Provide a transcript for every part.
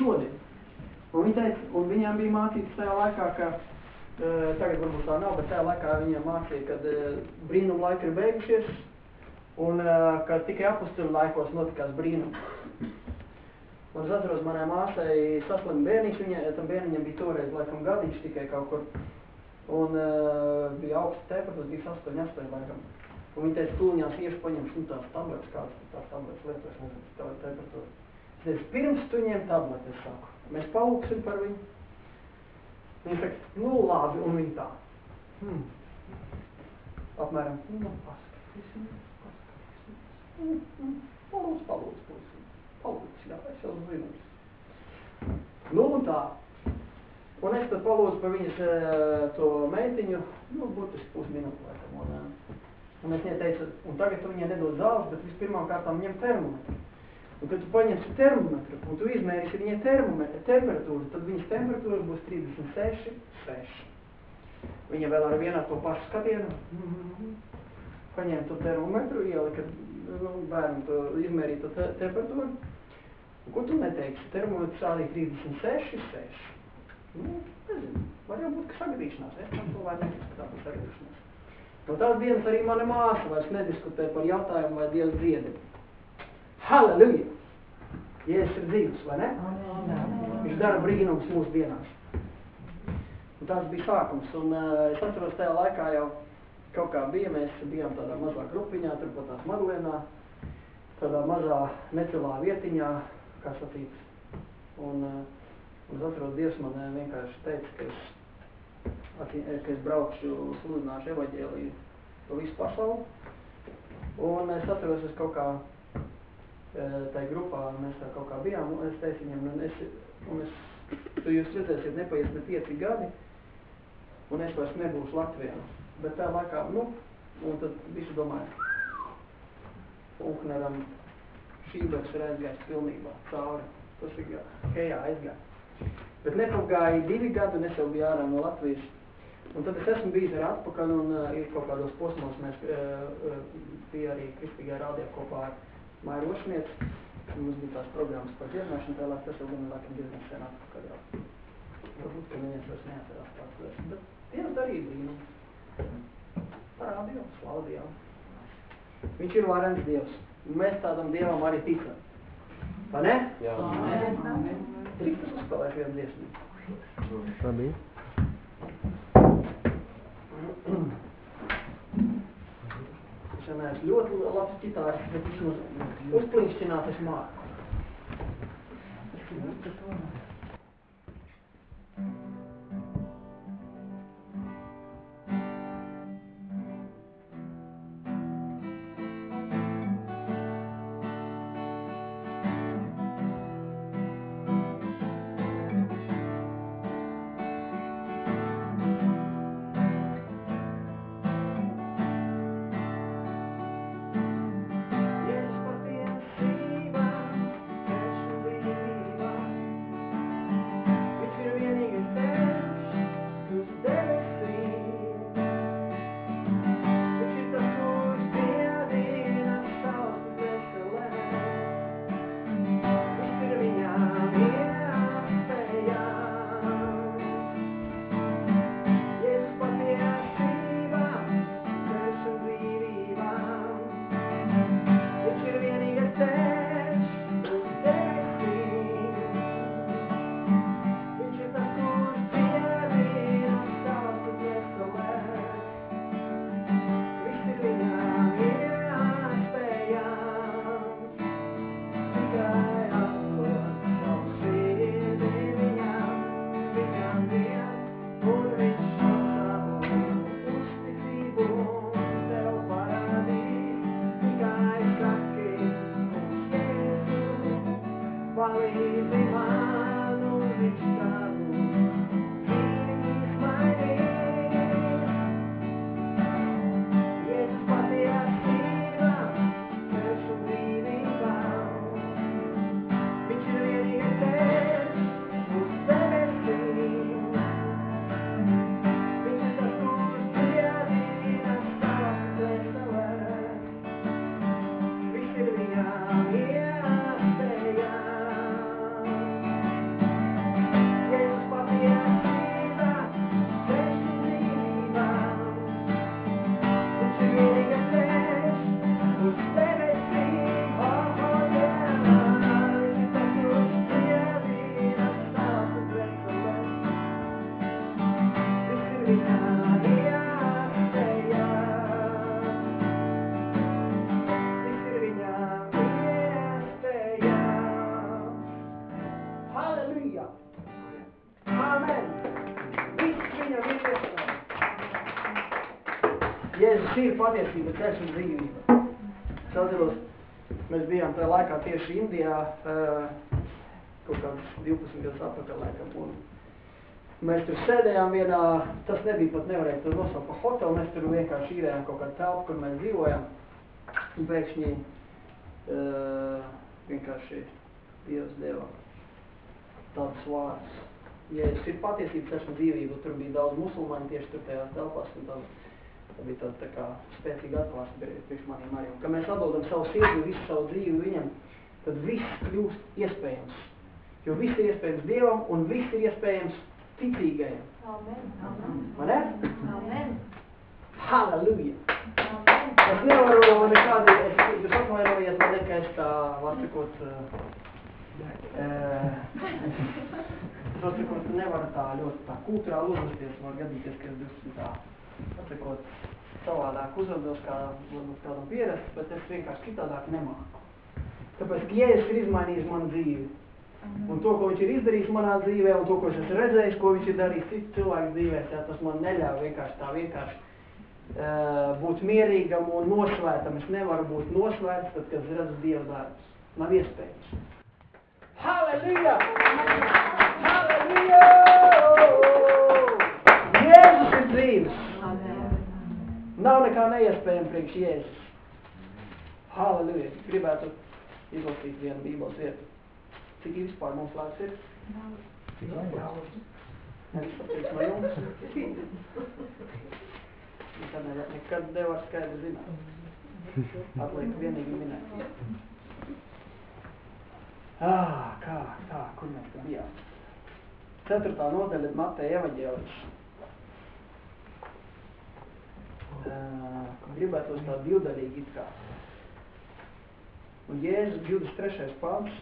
šodien. Un, viņa teica, un viņām bija mācīts tajā laikā, ka uh, tagad varbūt tā nav, bet tajā laikā viņiem mācīja, ka uh, brīnum laika ir beigušies un uh, ka tikai apusturu laikos notikās brīnumi. Un es atceros, manai māsai saslima bērniņš, viņa, tam bērniņam bija toreiz laikam gadiņš tikai kaut kur, un uh, bija augsts temperatūras, bija 8, 8 laikam. Un viņa teica, tūņās iešu paņemšu nu, tās tabletes, kādas tās tabletes nezinu, tā temperatūra. Pirms tu ņem tabletes, es saku, mēs palūksim par viņu. Viņa saka, nu labi, un viņa tā. Hmm. Apmēram, nu, paskatīsim, paskatīsim. Mm, mm, palūdz, palūdz, puisi. Palūdz, jā, es jau zinu. Nu, un tā. Un es tad palūdzu par viņas uh, to meitiņu, nu, būtiski pusminūtu laikam. Un, un es viņai teicu, un tagad tu viņai nedod zāles, bet vispirmām kārtām ņem termometru. Un kad tu paņemsi termometru un tu izmērīsi viņai temperatūru, tad viņas temperatūra būs 36, 6. Viņa vēl ar vienu to pašu skatienu paņēma to termometru, ielika nu, bērnu to izmērīto te temperatūru. Un ko tu neteiksi? Termometrs rādīja 36, 6. Nu, nezinu, var jau būt, ka sagadīšanās, es tam to vairs neticu, ka tā būs sagadīšanās. No tās dienas arī mana māsa vairs nediskutē par jautājumu, vai Dievs dziedi. Halleluja! Jēzus ir dzīvs, vai ne? Viņš dara brīnums mūsu dienās. Un tas bija sākums. Un uh, es atceros, tajā laikā jau kaut kā bija, mēs bijām tādā mazā grupiņā, turpat tās Madlēnā, tādā mazā necilā vietiņā, kā sacīts. Un, uh, un es atceros, Dievs man vienkārši teica, ka es, ka es braukšu sludināšu evaģēliju pa visu pasauli. Un es atceros, es kaut kā tai grupā mēs tā kaut kā bijām, un es teicu viņam, un es, un es, tu jūs redzēsiet, nepaies ne pieci gadi, un es vairs nebūšu Latvijā. Bet tā laikā, nu, un tad visi domāja, Unkneram šībeks ir aizgājis pilnībā cauri. Tas ir hejā aizgāja. Bet nepagāja divi gadi, un es jau biju ārā no Latvijas. Un tad es esmu bijis arī atpakaļ, un uh, ir kaut kādos posmos mēs uh, uh, bija arī Kristīgajā rādījā kopā ar Māja Rošniec, mums bija tās programmas par dziedināšanu, tālāk tas jau gan laikam diezgan sen atpakaļ jau. Varbūt, ka neviens vairs neatcerās tās lietas, bet Dievs darīja brīnumu. Parādīja, slaudīja. Viņš ir varens Dievs. Un mēs tādam Dievam arī ticam. Vai ne? Jā. Drīkst tas uzspēlēt vienu dziesmu. Tā bija. Neesmu ļoti labs ģitārs, bet vismaz uzplīkšķināt es Jēzus ir patiesība, ceļš un dzīvība. Es atceros, mēs bijām tajā laikā tieši Indijā, kaut kāds 12 gadus atpakaļ laikam, un mēs tur sēdējām vienā, tas nebija pat nevarēja tur nosaukt pa hotelu, mēs tur vienkārši īrējām kaut kādu telpu, kur mēs dzīvojam, un pēkšņi vienkārši Dievs deva tādus vārdus. Jēzus ir patiesība, ceļš un dzīvība, tur bija daudz musulmaņu tieši tur tajās telpās, un tad Tā bija tāda tā kā spēcīga atklāsme priekš maniem arī. Un, kad mēs atdodam savu sirdi, visu savu dzīvi viņam, tad viss kļūst iespējams. Jo viss ir iespējams Dievam un viss ir iespējams ticīgajam. Amen. Amen. Vai ne? Amen. Halleluja! Amen. Es nevaru nekādi, es, jūs atvainojiet, man ne, ka es tā, var sakot, uh, uh, sakot, nevaru tā ļoti tā kulturāli uzvesties, var gadīties, ka es drusku tā, atsakot, savādāk uzvedos, kā varbūt kādam pierasts, bet es vienkārši citādāk nemāku. Tāpēc, Jēzus ir izmainījis manu dzīvi. Un to, ko viņš ir izdarījis manā dzīvē, un to, ko es esmu redzējis, ko viņš ir darījis citu cilvēku dzīvēs, jā, tas man neļauj vienkārši tā vienkārši uh, būt mierīgam un nosvētam. Es nevaru būt nosvēts, tad, kad es redzu Dieva darbus. Nav iespējams. Halleluja! Halleluja! Jēzus ir dzīves! Nav nekā neiespējama priekš Jēzus. Halleluja! Gribētu izlasīt vienu bībeles vietu. Cik vispār mums laiks ir? Pateiks no jums. Nekad, nevar, nekad nevar skaidri zināt. Atliek vienīgi minēt. Ah, kā, kā, kur mēs bijām? Ceturtā nodaļa Mateja evaģēlis. Uh, gribētos tā divdaļīgi it kā. Un Jēzus 23. pāns.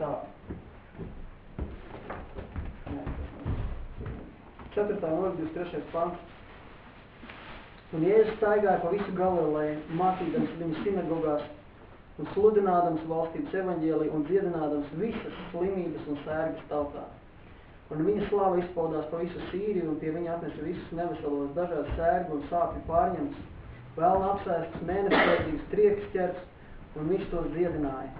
Tā. Nē, tas nav. 4. nodaļa 23. pāns. Un Jēzus staigāja pa visu Galileju, mācīdams viņu sinagogās un sludinādams valstības evaņģēliju un dziedinādams visas slimības un sērgas tautā. Un viņa slava izpaudās pa visu Sīriju, un pie viņa atnesa visus neveselos dažādas sērgu un sāpju pārņemts, vēlna apsēstas mēnesveidīgs trieks ķerts, un viņš tos dziedināja.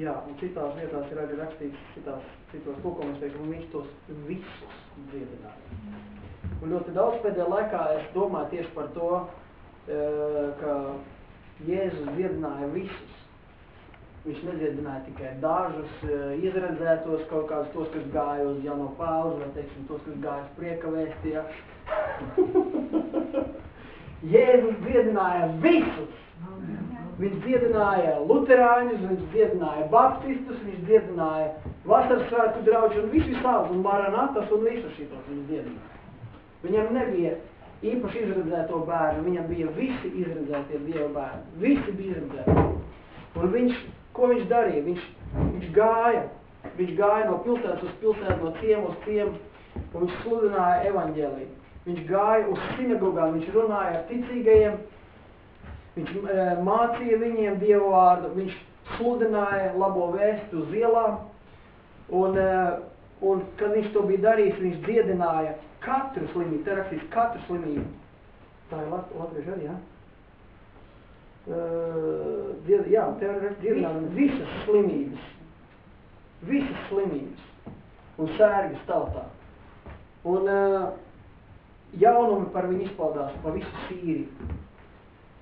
Jā, un citās vietās ir arī rakstīts, citās, citos teikt, un viņš tos visus dziedināja. Un ļoti daudz pēdējā laikā es domāju tieši par to, ka Jēzus dziedināja visus. Viņš nedziedināja tikai dažus izredzētos, kaut kādus tos, kas gāja uz jauno pauzi, vai teiksim, tos, kas gāja uz prieka vēstī. Ja? Jēzus dziedināja visus. Viņš dziedināja luterāņus, viņš dziedināja baptistus, viņš dziedināja vasaras svētku draugus un visu visādus, un maranatas un visu šitos viņš dziedināja. Viņam nebija īpaši izredzēto bērnu, viņam bija visi izredzētie Dieva bērni. Visi bija izredzēti. Un viņš, ko viņš darīja? Viņš, viņš gāja. Viņš gāja no pilsētas uz pilsētu, no ciemu uz ciemu, un viņš sludināja evaņģēliju. Viņš gāja uz sinagogām, viņš runāja ar ticīgajiem, viņš e, mācīja viņiem Dievu vārdu, viņš sludināja labo vēstu uz ielām, un, e, un kad viņš to bija darījis, viņš dziedināja katru slimību, te rakstīts katru slimību. Tā ir lat latviešu arī, jā? Uh, died, jā, te ir dziedinājumi visas slimības. Visas slimības. Un sērgas tautā. Un uh, jaunumi par viņu izpaudās pa visu Sīriju.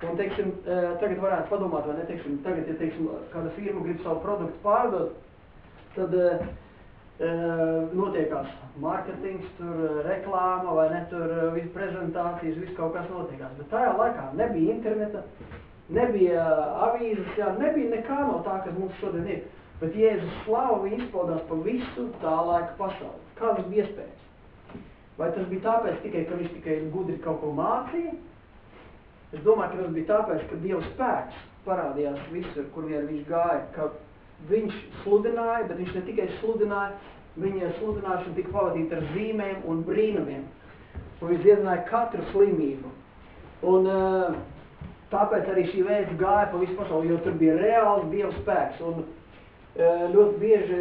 Un, teiksim, tagad varētu padomāt, vai ne, teiksim, tagad, ja, teiksim, kāda firma grib savu produktu pārdot, tad notiekās mārketings, tur reklāma vai ne, tur viss prezentācijas, viss kaut kas notiekās. Bet tajā laikā nebija interneta, nebija avīzes, jā, nebija nekā no tā, kas mums šodien ir. Bet Jēzus slava izpaudās pa visu tā laika pasauli. Kā tas bija iespējams? Vai tas bija tāpēc tikai, ka viņš tikai gudri kaut ko mācīja? Es domāju, ka tas bija tāpēc, ka Dieva spēks parādījās visur, kur vien viņš gāja, ka viņš sludināja, bet viņš ne tikai sludināja, viņa sludināšana tika pavadīta ar zīmēm un brīnumiem. Un viņš dziedināja katru slimību. Un uh, tāpēc arī šī vēsts gāja pa visu pasauli, jo tur bija reāls Dieva spēks. Un uh, ļoti bieži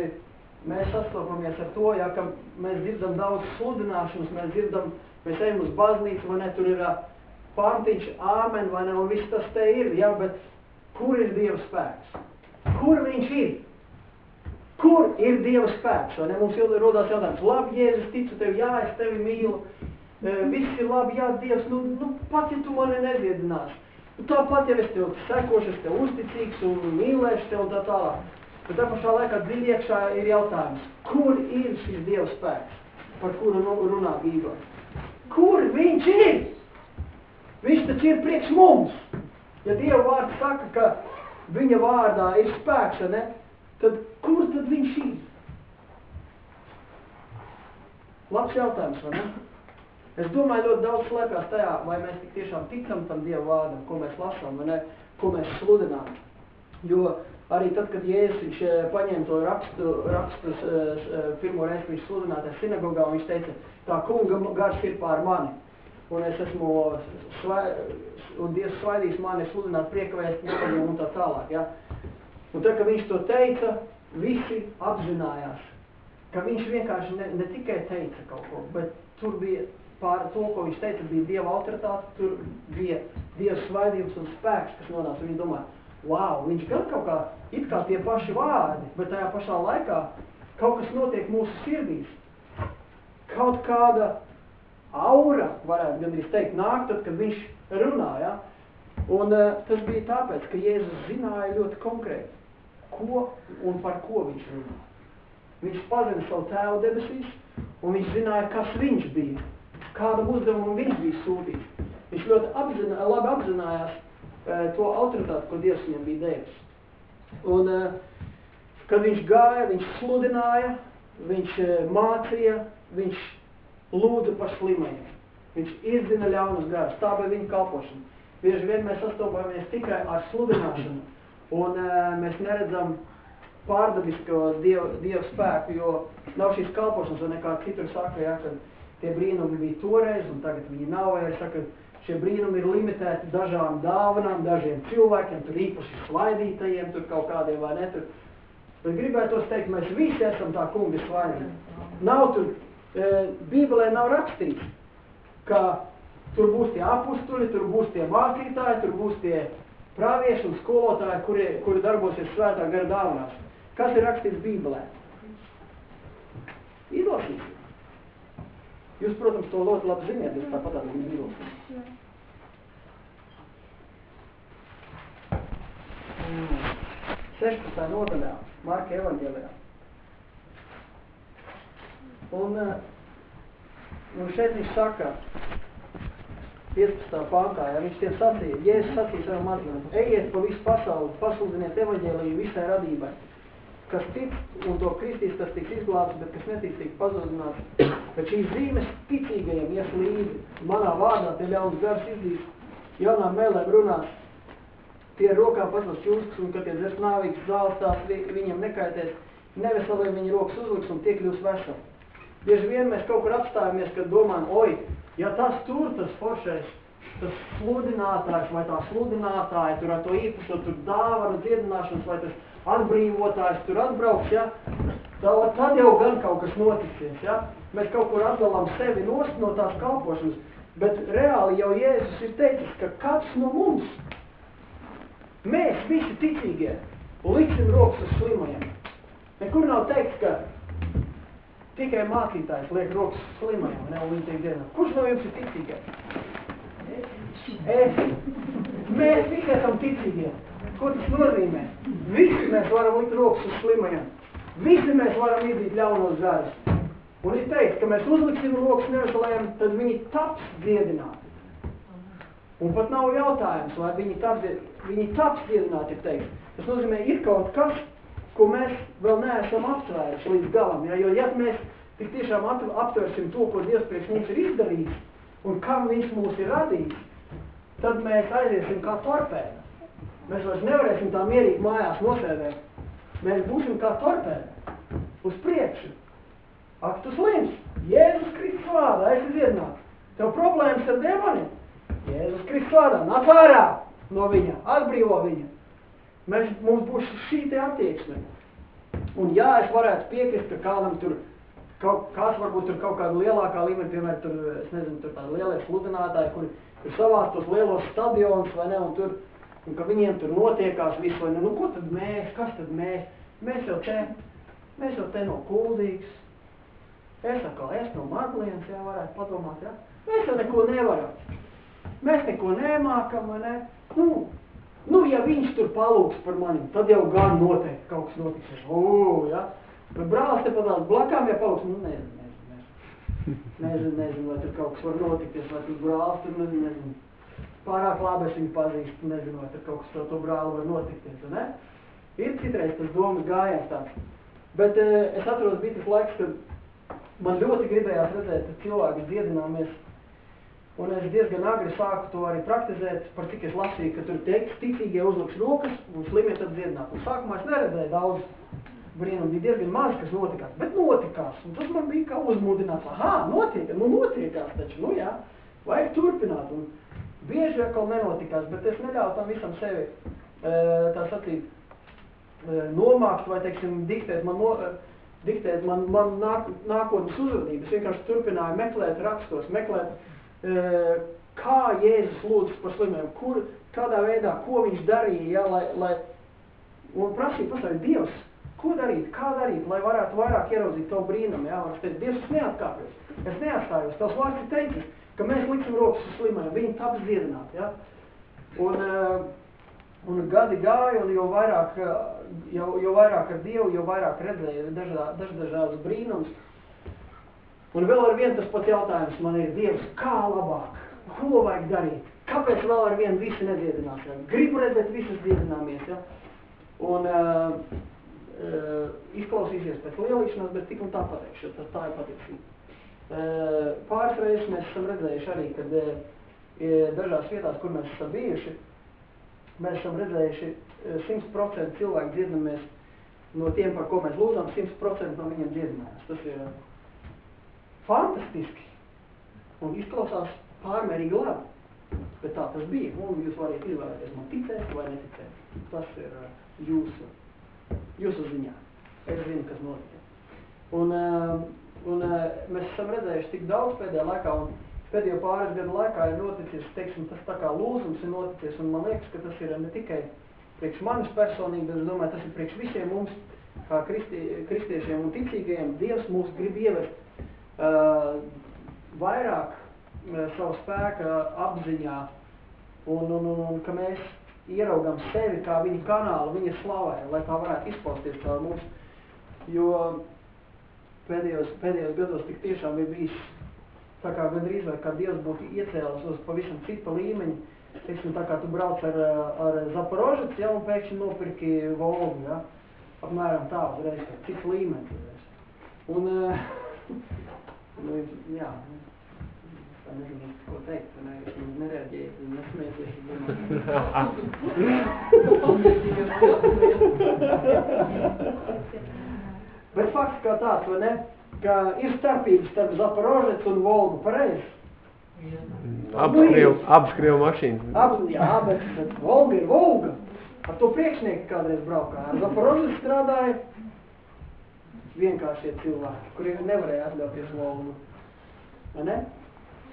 mēs sastopamies ar to, ja, ka mēs dzirdam daudz sludināšanas, mēs dzirdam, mēs ejam uz baznīcu, vai ne, tur ir uh, pantiņš, āmen, vai ne, un viss tas te ir, ja, bet kur ir Dieva spēks? Kur viņš ir? Kur ir Dieva spēks? Ne? Mums jau rodās jautājums, labi, Jēzus, ticu tev, jā, es tevi mīlu, e, viss ir labi, jā, Dievs, nu, nu pat ja tu mani nedziedināsi, nu, tāpat jau es tev sekošu, es tev uzticīgs un mīlēšu tev un tā tālāk. Bet tā pašā laikā dziļi iekšā ir jautājums, kur ir šis Dieva spēks, par kuru nu, runā Bībele? Kur viņš ir? Viņš taču ir priekš mums. Ja Dieva vārds saka, ka viņa vārdā ir spēks, ne? tad kur tad viņš ir? Labs jautājums, vai ne? Es domāju, ļoti daudz slēpjas tajā, vai mēs tik tiešām ticam tam Dieva vārdam, ko mēs lasām, vai ne, ko mēs sludinām. Jo arī tad, kad Jēzus viņš eh, paņēma to rakstu, rakstus eh, pirmo reizi, viņš sludināja sinagogā, viņš teica, tā kunga gars ir pār mani, un es esmu, svai, un Dievs svaidīs mani sludināt priekavēst un tā tālāk, ja. Un tad, kad viņš to teica, visi apzinājās, ka viņš vienkārši ne, ne tikai teica kaut ko, bet tur bija pār to, ko viņš teica, bija Dieva autoritāte, tur bija Dieva svaidījums un spēks, kas nonāca. Viņi domā, wow, viņš gan kaut kā, it kā tie paši vārdi, bet tajā pašā laikā kaut kas notiek mūsu sirdīs. Kaut kāda aura, varētu gandrīz teikt, nāk tad, kad viņš runā, ja? Un uh, tas bija tāpēc, ka Jēzus zināja ļoti konkrēti, ko un par ko viņš runā. Viņš pazina savu tēvu debesīs, un viņš zināja, kas viņš bija, kādam uzdevumam viņš bija sūtīts. Viņš ļoti apzina, labi apzinājās uh, to autoritāti, ko Dievs viņam bija devis. Un, uh, kad viņš gāja, viņš sludināja, viņš uh, mācīja, viņš lūdza par slimajiem. Viņš izzina ļaunus garus. Tā bija viņa kalpošana. Bieži vien mēs sastopamies tikai ar sludināšanu, un uh, mēs neredzam pārdabisko dievu, dievu spēku, jo nav šīs kalpošanas, un nekā citur saka, ja, ka tie brīnumi bija toreiz, un tagad viņi nav, ja saka, šie brīnumi ir limitēti dažām dāvanām, dažiem cilvēkiem, tur īpaši slaidītajiem, tur kaut kādiem vai ne, tur. Bet gribētos teikt, mēs visi esam tā kunga svaidīti. Nav tur, e, Bībelē nav rakstīts, ka tur būs tie apustuļi, tur būs tie mācītāji, tur būs tie pravieši un skolotāji, kuri, kuri darbosies svētā gara dāvanās. Kas ir rakstīts Bībelē? Izlasīsim. Jūs, protams, to ļoti labi ziniet, bet tāpat arī izlasīsim. Mm. 16. nodaļā, Marka evaņģēlijā. Un, un šeit viņš saka, 15. pāntā, ja viņš tiem sacīja, Jēzus sacīja savam mācībām, ejiet pa visu pasauli, pasludiniet evaņģēliju visai radībai. Kas tic un to kristīs, tas tiks izglābts, bet kas netic, tiks pazudināts. Bet šīs zīmes ticīgajiem ies līdzi manā vārdā, tie ļauns gars izdīs, jaunām mēlēm runās, tie rokā paslas jūskas, un kad tie dzers nāvīgs zāles tās vi, viņam nekaitēs, neveselē viņa rokas uzliks un tie kļūs veseli. Bieži vien mēs kaut kur apstājamies, kad domājam, oi, ja tas tur, tas foršais, tas sludinātājs vai tā sludinātāja, tur ar to īpašo, tur dāvana dziedināšanas vai tas atbrīvotājs tur atbrauks, ja, tad, tad jau gan kaut kas notiksies, ja. Mēs kaut kur atdalām sevi nost no tās kalpošanas, bet reāli jau Jēzus ir teicis, ka kāds no mums, mēs visi ticīgie, liksim rokas uz slimajiem. Nekur nav teikts, ka tikai mācītājs liek rokas slimajam, ne, un viņi tiek dienā. Kurš no jums ir ticīgais? Es. Mēs visi esam ticīgie. Ko tas nozīmē? Visi mēs varam likt rokas uz slimajam. Visi mēs varam izdīt ļaunos garus. Un es teicu, ka mēs uzliksim rokas neveselējiem, tad viņi taps dziedināti. Un pat nav jautājums, vai viņi taps, viņi taps dziedināti, ir teikt. Tas nozīmē, ir kaut kas, ko mēs vēl neesam aptvēruši līdz galam. Ja? Jo ja mēs tik tiešām aptversim to, ko Dievs priekš mums ir izdarījis, un kam viņš mūs ir radījis, tad mēs aiziesim kā torpēda. Mēs vairs nevarēsim tā mierīgi mājās nosēdēt. Mēs būsim kā torpēda. Uz priekšu. Ak, tu slims. Jēzus Kristus vārdā, esi dziedināts. Tev problēmas ar demoniem. Jēzus Kristus vārdā, nāk ārā no viņa, atbrīvo viņa. Mēs, mums būs šī te attieksme. Un jā, es varētu piekrist, ka kādam tur, kaut, kāds varbūt tur kaut kāda lielākā līmenī, piemēram, tur, es nezinu, tur tādi lielie sludinātāji, kuri tur savāc tos lielos stadionus, vai ne, un tur, un ka viņiem tur notiekās visu, vai ne, nu ko tad mēs, kas tad mēs, mēs jau te, mēs jau te no kuldīgas, es atkal, es no Madlienas, jā, varētu padomāt, jā, mēs jau neko nevaram, mēs neko nemākam, vai ne, nu, Nu, ja viņš tur palūks par mani, tad jau gan noteikti kaut kas notiks. Ū, ja? Bet brālis te padās blakām, ja palūks, nu, nezinu, nezinu, nezinu. Nezinu, nezinu, vai tur kaut kas var notikties, vai tur brālis tur, nezinu, nezinu. Pārāk labi es viņu pazīstu, nezinu, vai tur kaut kas to, to brāli var notikties, ne? Ir citreiz tas domas gājiens tāds. Bet eh, es atceros, bija tas laiks, kad man ļoti gribējās redzēt cilvēku dziedināmies Un es diezgan agri sāku to arī praktizēt, par cik es lasīju, ka tur teiks, ticīgie uzliks rokas un slimie tad dziedināt. Un sākumā es neredzēju daudz brīnumu, bija diezgan maz, kas notikās, bet notikās. Un tas man bija kā uzmudināts, aha, notiek, nu notiekās taču, nu jā, vajag turpināt. Un bieži atkal nenotikās, bet es neļauju tam visam sevi, tā sacīt, nomākt vai, teiksim, diktēt man, no, diktēt man, man nāk, nākotnes uzvedību. Es vienkārši turpināju meklēt rakstos, meklēt kā Jēzus lūdz par slimiem, kur, kādā veidā, ko viņš darīja, ja, lai, lai, un prasīja pastāvīt Dievs, ko darīt, kā darīt, lai varētu vairāk ieraudzīt to brīnumu, jā, var teikt, Dievs, es neatkāpjos, es neatstājos, tavs vārds ir teicis, ka mēs liksim rokas uz slimajiem, viņi taps dziedināt, jā, un, un gadi gāja, un jau vairāk, jau, jau vairāk ar Dievu, jau vairāk redzēja dažā, dažādas brīnums, Un vēl ar vienu tas pats jautājums man ir, Dievs, kā labāk? Ko vajag darīt? Kāpēc vēl ar vienu visi nedziedinās? Ja? Gribu redzēt visus dziedināmies. Ja? Un uh, uh, izklausīsies pēc lielīšanās, bet tik un tā pateikšu, tas tā ir patiesība. Uh, pāris reizes mēs esam redzējuši arī, kad uh, dažās vietās, kur mēs esam bijuši, mēs esam redzējuši uh, 100% cilvēku dziedinamies no tiem, par ko mēs lūdzam, 100% no viņiem dziedinājās. Tas ir uh, fantastiski un izklausās pārmērīgi labi. Bet tā tas bija, un jūs varat izvēlēties man ticēt vai neticēt. Tas ir uh, jūsu, jūsu ziņā. Es zinu, kas notika. Un, uh, un uh, mēs esam redzējuši tik daudz pēdējā laikā, un pēdējo pāris gadu laikā ir noticis, teiksim, tas tā kā lūzums ir noticis, un man liekas, ka tas ir ne tikai priekš manis personīgi, bet es domāju, tas ir priekš visiem mums, kā kristi, kristiešiem un ticīgajiem. Dievs mūs grib ievest uh, vairāk savu spēku apziņā un, un, un, un ka mēs ieraugam sevi kā viņa kanālu, viņa slavai, lai tā varētu izpausties caur mums. Jo pēdējos, pēdējos gados tik tiešām ir bijis tā kā gandrīz vai kā Dievs būtu iecēlis uz pavisam cita līmeņa. Teiksim, tā kā tu brauc ar, ar Zaporožets, ja, un pēkšņi nopirki Volgu, ja, apmēram tā uzreiz, cits līmenis. Un, Nu, jā, tā nezinu, ko teikt, ne, es nereaģēju, nesmēties, Bet fakts kā tāds, vai ne, ka ir starpības starp Zaporožets un Volgu, pareizi? Abas krievu mašīnas. Abas, jā, bet, bet Volga ir Volga. Ar to priekšnieku kādreiz braukā. Ar Zaporožets strādāja vienkāršie cilvēki, kuri nevarēja atļauties lomu. Ne?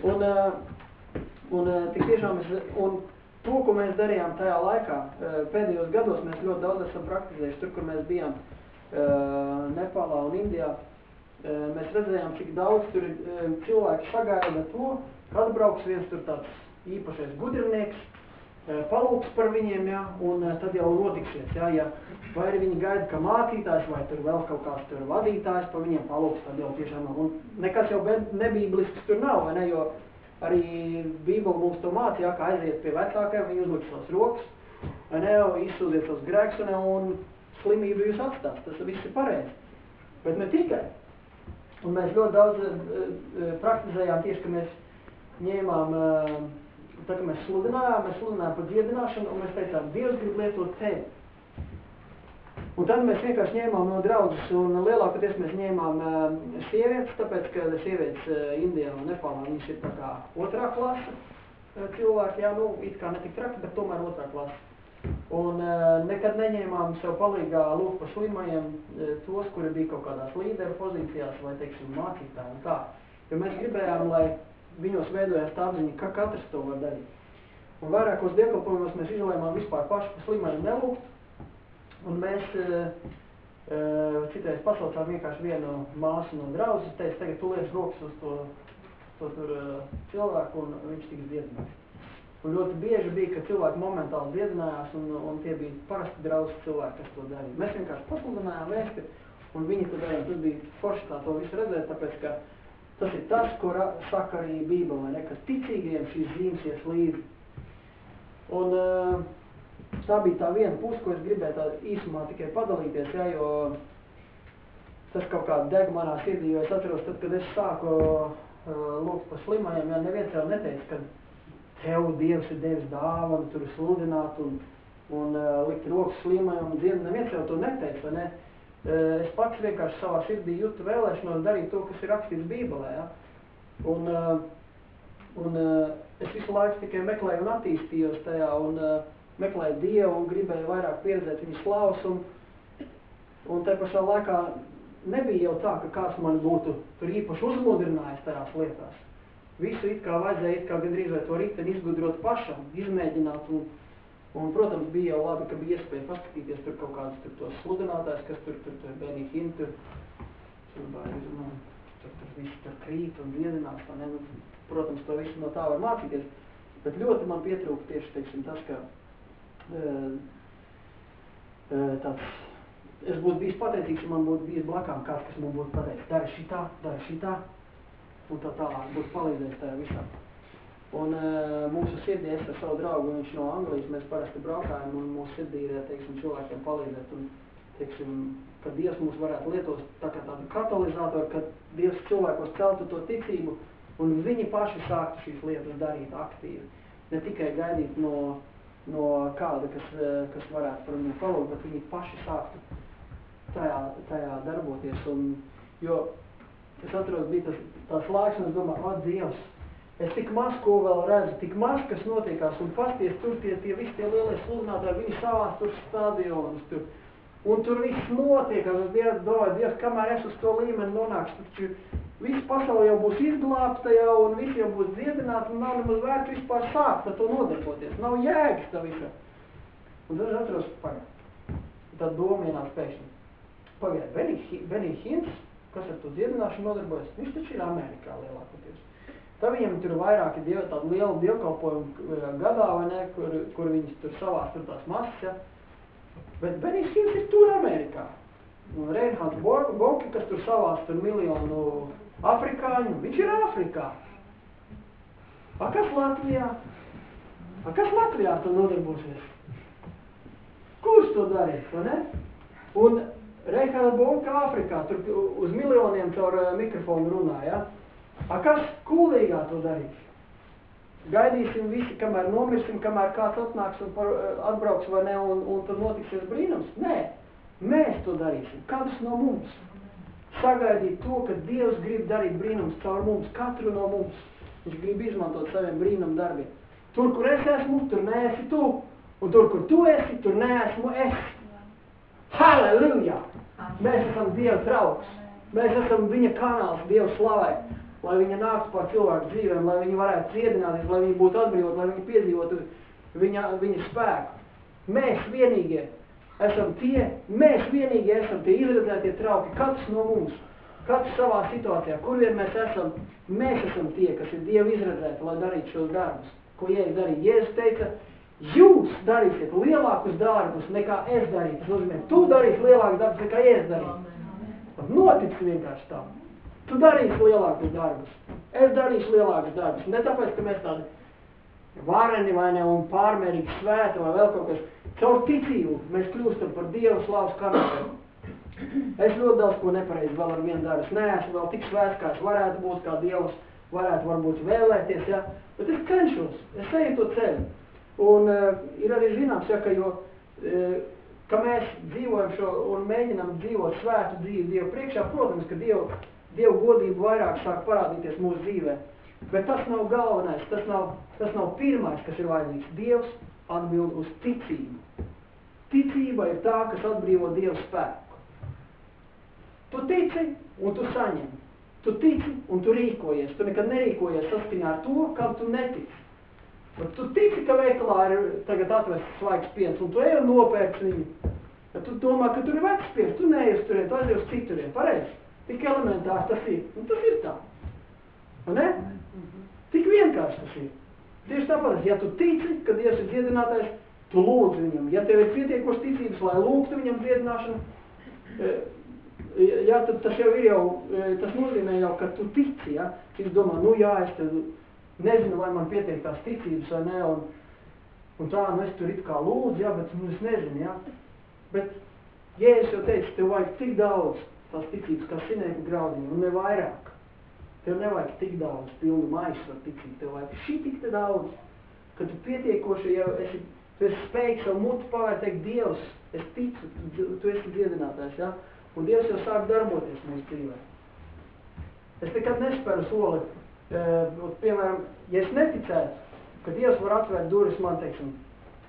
Un, uh, un uh, tik tiešām es, un to, ko mēs darījām tajā laikā, uh, pēdējos gados mēs ļoti daudz esam praktizējuši, tur, kur mēs bijām Nepālā un Indijā, mēs redzējām, cik daudz tur cilvēki sagaida to, ka atbrauks viens tur tāds īpašais gudrinieks, palūks par viņiem, ja, un tad jau notiksies, ja, ja vai arī viņi gaida, ka mācītājs vai tur vēl kaut kāds tur vadītājs par viņiem palūks, tad jau tiešām, un nekas jau nebīblisks tur nav, vai ne, jo arī Bībeli mums to mācīja, ka aiziet pie vecākajiem, viņi uzliks savas rokas, vai ne, izsūdziet savus grēks, un, un slimību jūs atstās, tas viss ir pareizi. Bet ne tikai. Un mēs ļoti daudz uh, praktizējām tieši, ka mēs ņēmām uh, tā kā mēs sludinājām, mēs sludinājām par dziedināšanu, un mēs teicām, Dievs grib lietot tevi. Un tad mēs vienkārši ņēmām no draudzes, un lielākoties mēs ņēmām uh, sievietes, tāpēc, ka sievietes uh, Indijā un Nepālā viņas ir tā kā otrā klasa uh, cilvēki, jā, nu, it kā netik traki, bet tomēr otrā klasa. Un uh, nekad neņēmām sev palīgā lūk par slimajiem uh, tos, kuri bija kaut kādās līderu pozīcijās vai, teiksim, mācītāji un tā. Jo mēs gribējām, lai viņos veidojās tā apziņa, ka katrs to var darīt. Un vairākos dievkalpojumos mēs izlēmām vispār paši par slimajiem nelūgt, Un mēs uh, uh, citreiz pasaucām vienkārši vienu māsu no draudzes, teica, tagad tu liec rokas uz to, to tur uh, cilvēku un viņš tiks dziedināts. Un ļoti bieži bija, ka cilvēki momentāli dziedinājās un, un tie bija parasti draudzes cilvēki, kas to darīja. Mēs vienkārši pasludinājām vēsti un viņi to darīja. Tas bija forši tā to visu redzēt, tāpēc, ka tas ir tas, ko saka arī Bībele, ne, ka ticīgiem šīs zīmes ies līdzi. Un, uh, tā bija tā viena puse, ko es gribēju tā īsumā tikai padalīties, ja, jo tas kaut kā deg manā sirdī, jo es atceros, tad, kad es sāku uh, lūgt par slimajiem, ja neviens jau neteica, ka tev Dievs ir devis dāvanu, tur sludināt un, un uh, likt rokas slimajam un dziedāt, neviens jau to neteica, vai ne? Uh, es pats vienkārši savā sirdī jūtu vēlēšanos darīt to, kas ir rakstīts Bībelē, ja? Un, un es visu laiku tikai meklēju un attīstījos tajā, un meklēju Dievu un gribēju vairāk pieredzēt viņa slavas, un, un te pašā laikā nebija jau tā, ka kāds man būtu tur īpaši uzmudrinājis tajās lietās. Visu it kā vajadzēja, it kā gandrīz vai to riteni izgudrot pašam, izmēģināt, un, un, protams, bija jau labi, ka bija iespēja paskatīties tur kaut kādus tur tos sludinātājs, kas tur, tur, tur Benny Hinn, tur, vai, nu, tur, tur viss tur krīt un dziedinās, tā ne, nu, protams, to visu no tā var mācīties, bet ļoti man pietrūka tieši, teiksim, tas, ka tāds, es būtu bijis pateicīgs, ja man būtu bijis blakām kāds, kas man būtu pateicis, dari šitā, dari šitā, un tā tālāk būtu palīdzējis tajā visā. Un uh, mūsu sirdī es ar savu draugu, viņš no Anglijas, mēs parasti braukājam, un mūsu sirdī ir, teiksim, cilvēkiem palīdzēt, un, teiksim, ka Dievs mūs varētu lietot tā kā tādu katalizātoru, ka Dievs cilvēkos celtu to ticību, un viņi paši sāktu šīs lietas darīt aktīvi. Ne tikai gaidīt no no kāda, kas, eh, kas varētu par viņu palūgt, bet viņi paši sāktu tajā, tajā darboties. Un, jo es atceros, bija tas, tās laiks, un es domāju, o, Dievs, es tik maz ko vēl redzu, tik maz, kas notiekās, un pasties tur tie, tie visi tie lielie sludinātāji, viņi savās tur stadionus tur. Un tur viss notiek, un Dievs domā, Dievs, kamēr es uz to līmeni nonākšu, taču Visa pasaule jau būs izglābta jau, un visi jau būs dziedināti, un nav nemaz vērts vispār sākt ar to nodarboties. Nav jēgas tā visa. Un tad es atceros, pagaid. Tā doma ienāk pēkšņi. Pagaid, Benijs Hins, kas ar to dziedināšanu nodarbojas, viņš taču ir Amerikā lielākoties. Tā viņam tur vairāki dievi, tādi lieli dievkalpojumi eh, gadā, vai ne, kur, kur viņas tur savās tur tās masas, ja. Bet Benijs Hins ir tur Amerikā. Un Reinhards Bonki, kas tur savās tur miljonu afrikāņu, viņš ir Āfrikā. A kas Latvijā? A kas Latvijā to nodarbosies? Kurš to darīs, vai ne? Un Reikāna Bonka Āfrikā, tur uz miljoniem caur uh, mikrofonu runā, ja? A kas kūlīgā to darīs? Gaidīsim visi, kamēr nomirsim, kamēr kāds atnāks un par, uh, atbrauks vai ne, un, un tad notiksies brīnums? Nē, mēs to darīsim, katrs no mums sagaidīt to, ka Dievs grib darīt brīnums caur mums, katru no mums. Viņš grib izmantot saviem brīnum darbiem. Tur, kur es esmu, tur neesi tu. Un tur, kur tu esi, tur neesmu es. Halleluja! Mēs esam Dieva draugs. Mēs esam viņa kanāls Dievu slavai. Lai viņa nāks par cilvēku dzīvēm, lai viņi varētu ciedināties, lai viņi būtu atbrīvot, lai viņi piedzīvotu viņa, viņa spēku. Mēs vienīgie esam tie, mēs vienīgi esam tie izredzētie trauki, katrs no mums, katrs savā situācijā, kur vien mēs esam, mēs esam tie, kas ir Dievu izredzēti, lai darītu šos darbus. Ko Jēzus darīja? Jēzus teica, jūs darīsiet lielākus darbus nekā es darītu. Tas nozīmē, tu darīsi lielākus darbus nekā es darītu. Notiks vienkārši tā. Tu darīsi lielākus darbus. Es darīšu lielākus darbus. Ne tāpēc, ka mēs tādi vareni vai ne un pārmērīgi svēti vai vēl kaut kas Caur ticību mēs kļūstam par Dievu slavas kanāliem. Es ļoti daudz ko nepareizi vēl ar vienu daru. Es neesmu vēl tik svēts, kā es varētu būt, kā Dievs varētu varbūt vēlēties, ja, bet es cenšos, es eju to ceļu. Un uh, ir arī zināms, ja, ka, jo, uh, ka mēs dzīvojam šo un mēģinam dzīvot svētu dzīvi Dievu priekšā, protams, ka Dievu, Dievu godību vairāk sāk parādīties mūsu dzīvē. Bet tas nav galvenais, tas nav, tas nav pirmais, kas ir vajadzīgs. Dievs atbild uz ticību. Ticība ir tā, kas atbrīvo Dievu spēku. Tu tici un tu saņem. Tu tici un tu rīkojies. Tu nekad nerīkojies saskaņā ar to, kam tu netici. Bet tu tici, ka veikalā ir tagad atvests svaigs piens, un tu ej un nopērci viņu. Ja tu domā, ka tur ir vecs piens, tu neej uz turien, tu aizies citurien. Pareizi. Tik elementāri tas ir. Un tas ir tā. Un ne? Tik vienkārši tas ir. Tieši tāpat, ja tu tici, ka Dievs ir dziedinātājs, tu lūdz viņam. Ja tev ir pietiekoši ticības, lai lūgtu viņam dziedināšanu, eh, jā, tad tas jau ir jau, eh, tas nozīmē jau, ka tu tici, ja? Tu domā, nu jā, es tev nezinu, vai man pietiek tās ticības vai ne, un, un tā, nu es tur it kā lūdzu, jā, bet nu es nezinu, jā. Bet, ja es jau teicu, tev vajag tik daudz tās ticības kā sinēku graudiņu, un ne vairāk. Tev nevajag tik daudz pilnu maisu ar ticību, tev vajag šī tik te daudz, ka tu pietiekoši jau esi, tu esi spējīgs savu mutu pavērt, teikt, Dievs, es ticu, tu, tu esi dziedinātājs, jā, un Dievs jau sāk darboties mūsu dzīvē. Es nekad nespēru soli Uh, piemēram, ja es neticētu, ka Dievs var atvērt durvis man, teiksim,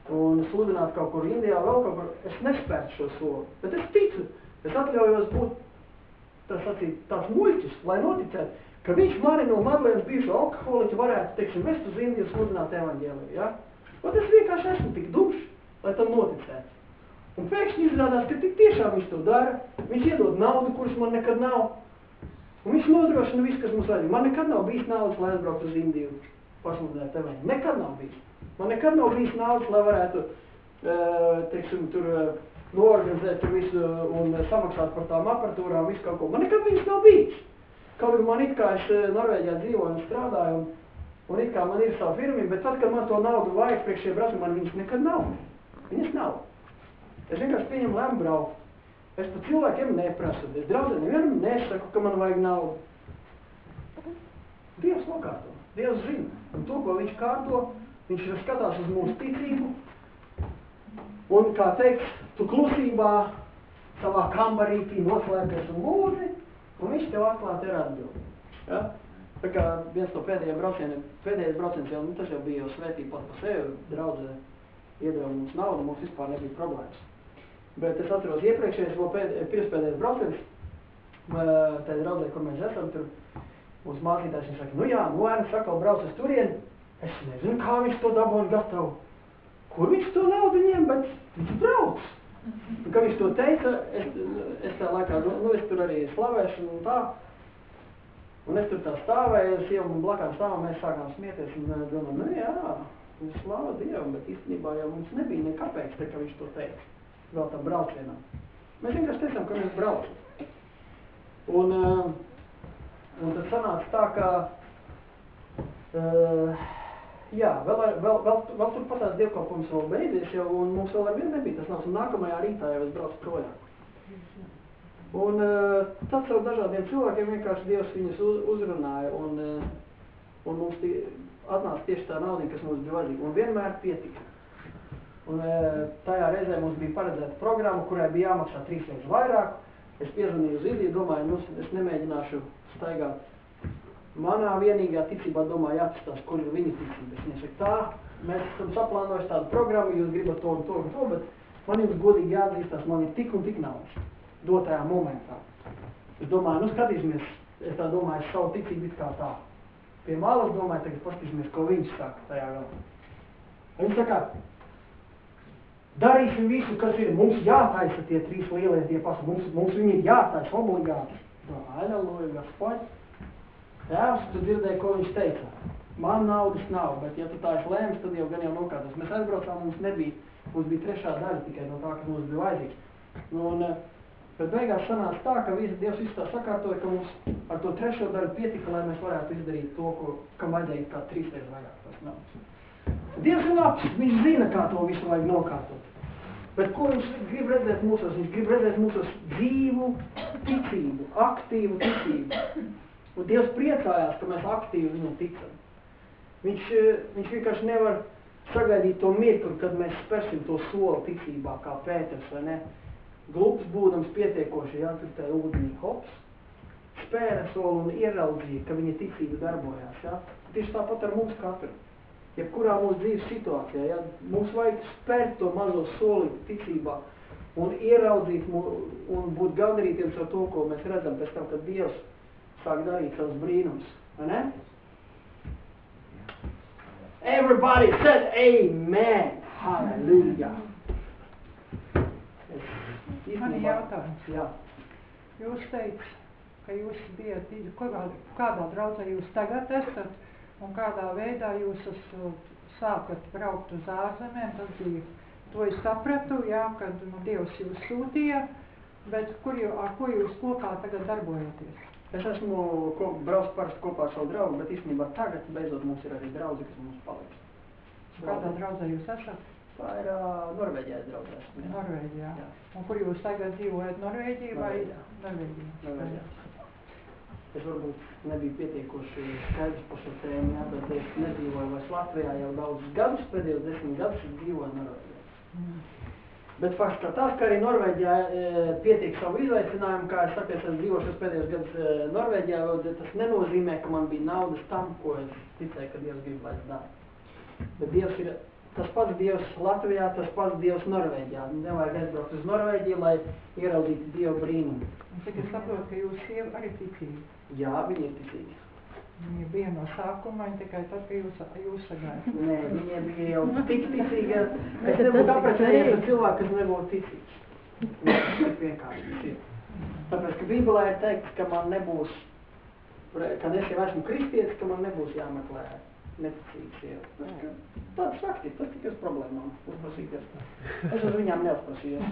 un sludināt kaut kur Indijā, vēl kaut kur, es nespētu šo soli. Bet es ticu, es atļaujos būt tas sacīt, tāds muļķis, lai noticētu, ka viņš mani no Madlēnas bijušo alkoholiķu varētu, teiksim, vest uz Indiju sludināt evaņģēliju, ja? Un es vienkārši esmu tik dumšs, lai tam noticētu. Un pēkšņi izrādās, ka tik tiešām viņš to dara, viņš iedod naudu, kuras man nekad nav, Un viņš nodrošina visu, kas mums vajag. Man nekad nav bijis naudas, lai aizbrauktu uz Indiju pasludināt evaņu. Nekad nav bijis. Man nekad nav bijis naudas, lai varētu, uh, teiksim, tur uh, noorganizēt visu un uh, samaksāt par tām aparatūrām, visu kaut ko. Man nekad viņas nav bijis. Kaut arī man it kā es uh, Norvēģijā dzīvoju un strādāju, un, un it kā man ir savu firmu, bet tad, kad man to naudu vajag priekšējā braucu, man viņas nekad nav. Viņas nav. Es vienkārši pieņemu lēmu braukt. Es pa cilvēkiem neprasu, es draudzē nevienam nesaku, ka man vajag naudu. Dievs nokārto, Dievs zina. Un to, ko viņš kārto, viņš skatās uz mūsu ticību. Un, kā teiks, tu klusībā savā kambarītī noslēpies un lūdzi, un viņš tev atklāti ir atbild. Ja? Tā kā viens no pēdējiem braucieniem, pēdējais brauciens jau, nu, tas jau bija jau svētība pat pa sevi, draudzē iedeva mums naudu, mums vispār nebija problēmas. Bet es atceros iepriekšējais, vēl pēd, pirmspēdējais brauciens, tādā draudzē, kur mēs esam, tur mūsu mācītājs viņš saka, nu jā, nu ēna sakal brauc uz turien, es nezinu, kā viņš to dabūja gatavu, kur viņš to naudu ņem, bet viņš brauc. Un, kad viņš to teica, es, es tā laikā, nu, nu es tur arī slavēšu un tā, un es tur tā stāvēju, sieva man blakām stāvam, mēs sākām smieties un domājam, nu jā, slava Dievam, bet īstenībā jau mums nebija nekāpēc, te, ka viņš to teica vēl tam braucienam. Mēs vienkārši teicām, ka mēs braucam. Un, uh, un tad sanāca tā, ka, uh, jā, vēl, vēl, vēl, vēl tur patās dievkalpums vēl beidzies jau, un mums vēl ar vienu nebija tas nav, un nākamajā rītā jau es braucu projām. Un uh, tad ar dažādiem cilvēkiem vienkārši Dievs viņus uz, uzrunāja, un, uh, un mums tie, atnāca tieši tā naudiņa, kas mums bija vajadzīga, un vienmēr pietika. Un e, tajā reizē mums bija paredzēta programma, kurai bija jāmaksā trīs reizes vairāk. Es piezvanīju uz Indiju, domāju, nu, es nemēģināšu staigāt. Manā vienīgā ticībā domāju, jāatstās, kur ir viņa ticība. Es nesaku tā, mēs esam saplānojuši tādu programmu, jūs gribat to un to un to, bet man jums godīgi jāatzīstās, man ir tik un tik naudas dotajā momentā. Es domāju, nu skatīsimies, es tā domāju, es savu ticību it kā tā. Pie malas domāju, tagad paskatīsimies, ko viņš saka tajā galā. Viņš saka, Darīsim visu, kas ir. Mums jātaisa tie trīs lielie tie pasi. Mums, mums viņi ir jātaisa obligāti. Aleluja, Gospod. Tēvs, tu dzirdēji, ko viņš teica. Man naudas nav, bet ja tu tā esi lēms, tad jau gan jau nokāptas. Mēs aizbraucām, mums nebija, mums bija trešā daļa tikai no tā, kas mums bija vajadzīgs. Nu, un, bet beigās sanāca tā, ka visi Dievs visu tā sakārtoja, ka mums ar to trešo daļu pietika, lai mēs varētu izdarīt to, ko, kam vajadzēja kā trīsreiz vairāk tas naudas. Dievs ir labs, viņš zina, kā to visu vajag nokārtot. Bet ko viņš grib redzēt mūsos? Viņš grib redzēt mūsos dzīvu ticību, aktīvu ticību. Un Dievs priecājās, ka mēs aktīvi viņam ticam. Viņš, eh, viņš vienkārši nevar sagaidīt to mirkli, kad mēs spērsim to soli ticībā, kā Pēters, vai ne? Glups būdams pietiekoši jākristē ūdenī, hops, spēra soli un ieraudzīja, ka viņa ticība darbojās, ja? Tieši tāpat ar mums katru. Jebkurā mūsu dzīves situācijā, ja? Mums vajag spērt to mazo soli ticībā un ieraudzīt un būt gandarītiem ar to, ko mēs redzam pēc tam, kad Dievs sāk darīt savus brīnums, ne? Everybody said amen. Hallelujah. Man ir jautājums. Jā. Jūs teicat, ka jūs bijat tīri- kādā, draudzē jūs tagad esat un kādā veidā jūs esat, sākat braukt uz ārzemēm. Tas bija, to es sapratu, jā, kad nu, Dievs jūs sūtīja, bet kur jū, ar ko jūs kopā tagad darbojaties? Es esmu ko, braucis parasti kopā ar savu draugu, bet īstenībā tagad beidzot mums ir arī draudzi, kas mums palīdz. Kādā draudzē jūs esat? Tā ir uh, Norvēģijā draudzē. Norvēģijā. Jā. Un kur jūs tagad dzīvojat? Norvēģijā vai. Norvēģijā? Norvēģijā. Es varbūt nebiju pietiekoši skaidrs par šo tēmu, jā, bet es nedzīvoju vairs Latvijā jau daudzus gadus, pēdējos desmit gadus es dzīvoju Norvēģijā. Mm. Bet fakts ir tas, ka arī Norvēģijā e, pietiek savu izaicinājumu, kā es saku, es dzīvojušas pēdējos gadus e, Norvēģijā, bet tas nenozīmē, ka man bija naudas tam, ko es ticēju, ka Dievs grib, lai es daru. Bet Dievs ir tas pats Dievs Latvijā, tas pats Dievs Norvēģijā. Nevajag aizbraukt uz Norvēģiju, lai ieraudzītu Dievu brīnumu. Un Cik es saprotu, ka jūs sieva arī ticīgi. Jā, viņi ir ticīgi. Viņa bija no sākuma, viņa tikai tad, kad jūs, jūs sagājāt. Nē, viņi bija jau tik ticīgi, ka es nebūtu apprecējies ar cilvēku, kas nebūtu ticīgs. Tas vienkārši ir. Tāpēc, ka Bībelē ir teikts, ka man nebūs, kad es jau esmu kristietis, ka man nebūs jāmeklē neticīgs sieva. Tas, ka Tāds fakti, tas tikai uz problēmām uzprasīties. Es uz viņām neuzprasījos.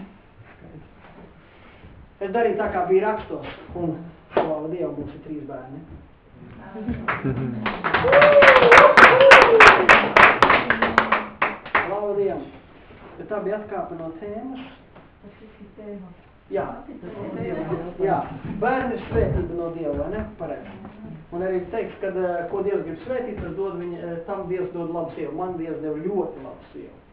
Es darīju tā, kā bija rakstos, un slavu Dievu, mums ir trīs bērni. Slavu Dievam. Bet tā bija atkāpe no tēmas. Jā, jā. bērni ir svētība no Dieva, vai ne? Pareizi. Un arī teiks, ka ko Dievs grib svētīt, tas dod viņa, eh, tam Dievs dod labu sievu. Man Dievs deva ļoti labu sievu.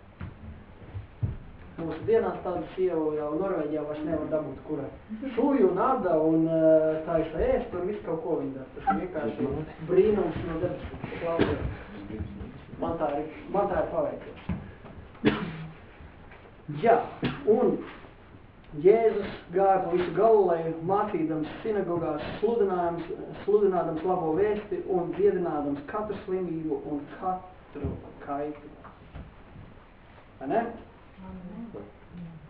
Mūsu dienās tādu sievu jau Norvēģijā vairs nevar dabūt, kura šūju un ada un uh, taisa ēst un visu kaut ko viņa dara. Tas vienkārši brīnums no debesīm. Klausies. Man tā ir, man tā ir paveicies. Jā, un Jēzus gāja pa visu Galileju, mācīdams sinagogās, sludinājums, sludinādams labo vēsti un dziedinādams katru slimību un katru kaitu. Vai ne?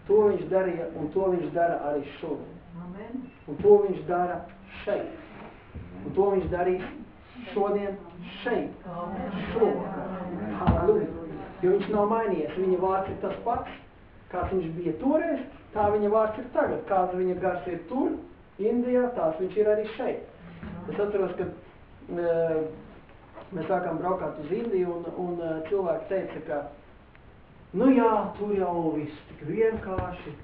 To viņš darīja un to viņš dara arī šodien. Amen. Un to viņš dara šeit. Un to viņš darīs šodien šeit. Šodien. Halleluja. Jo viņš nav mainījies. Viņa vārds ir tas pats, kāds viņš bija toreiz, tā viņa vārds ir tagad. Kāds viņa gars ir tur, Indijā, tās viņš ir arī šeit. Es atceros, ka e, mēs sākām braukāt uz Indiju un, un e, cilvēki teica, ka nu jā, tur jau viss tik vienkārši,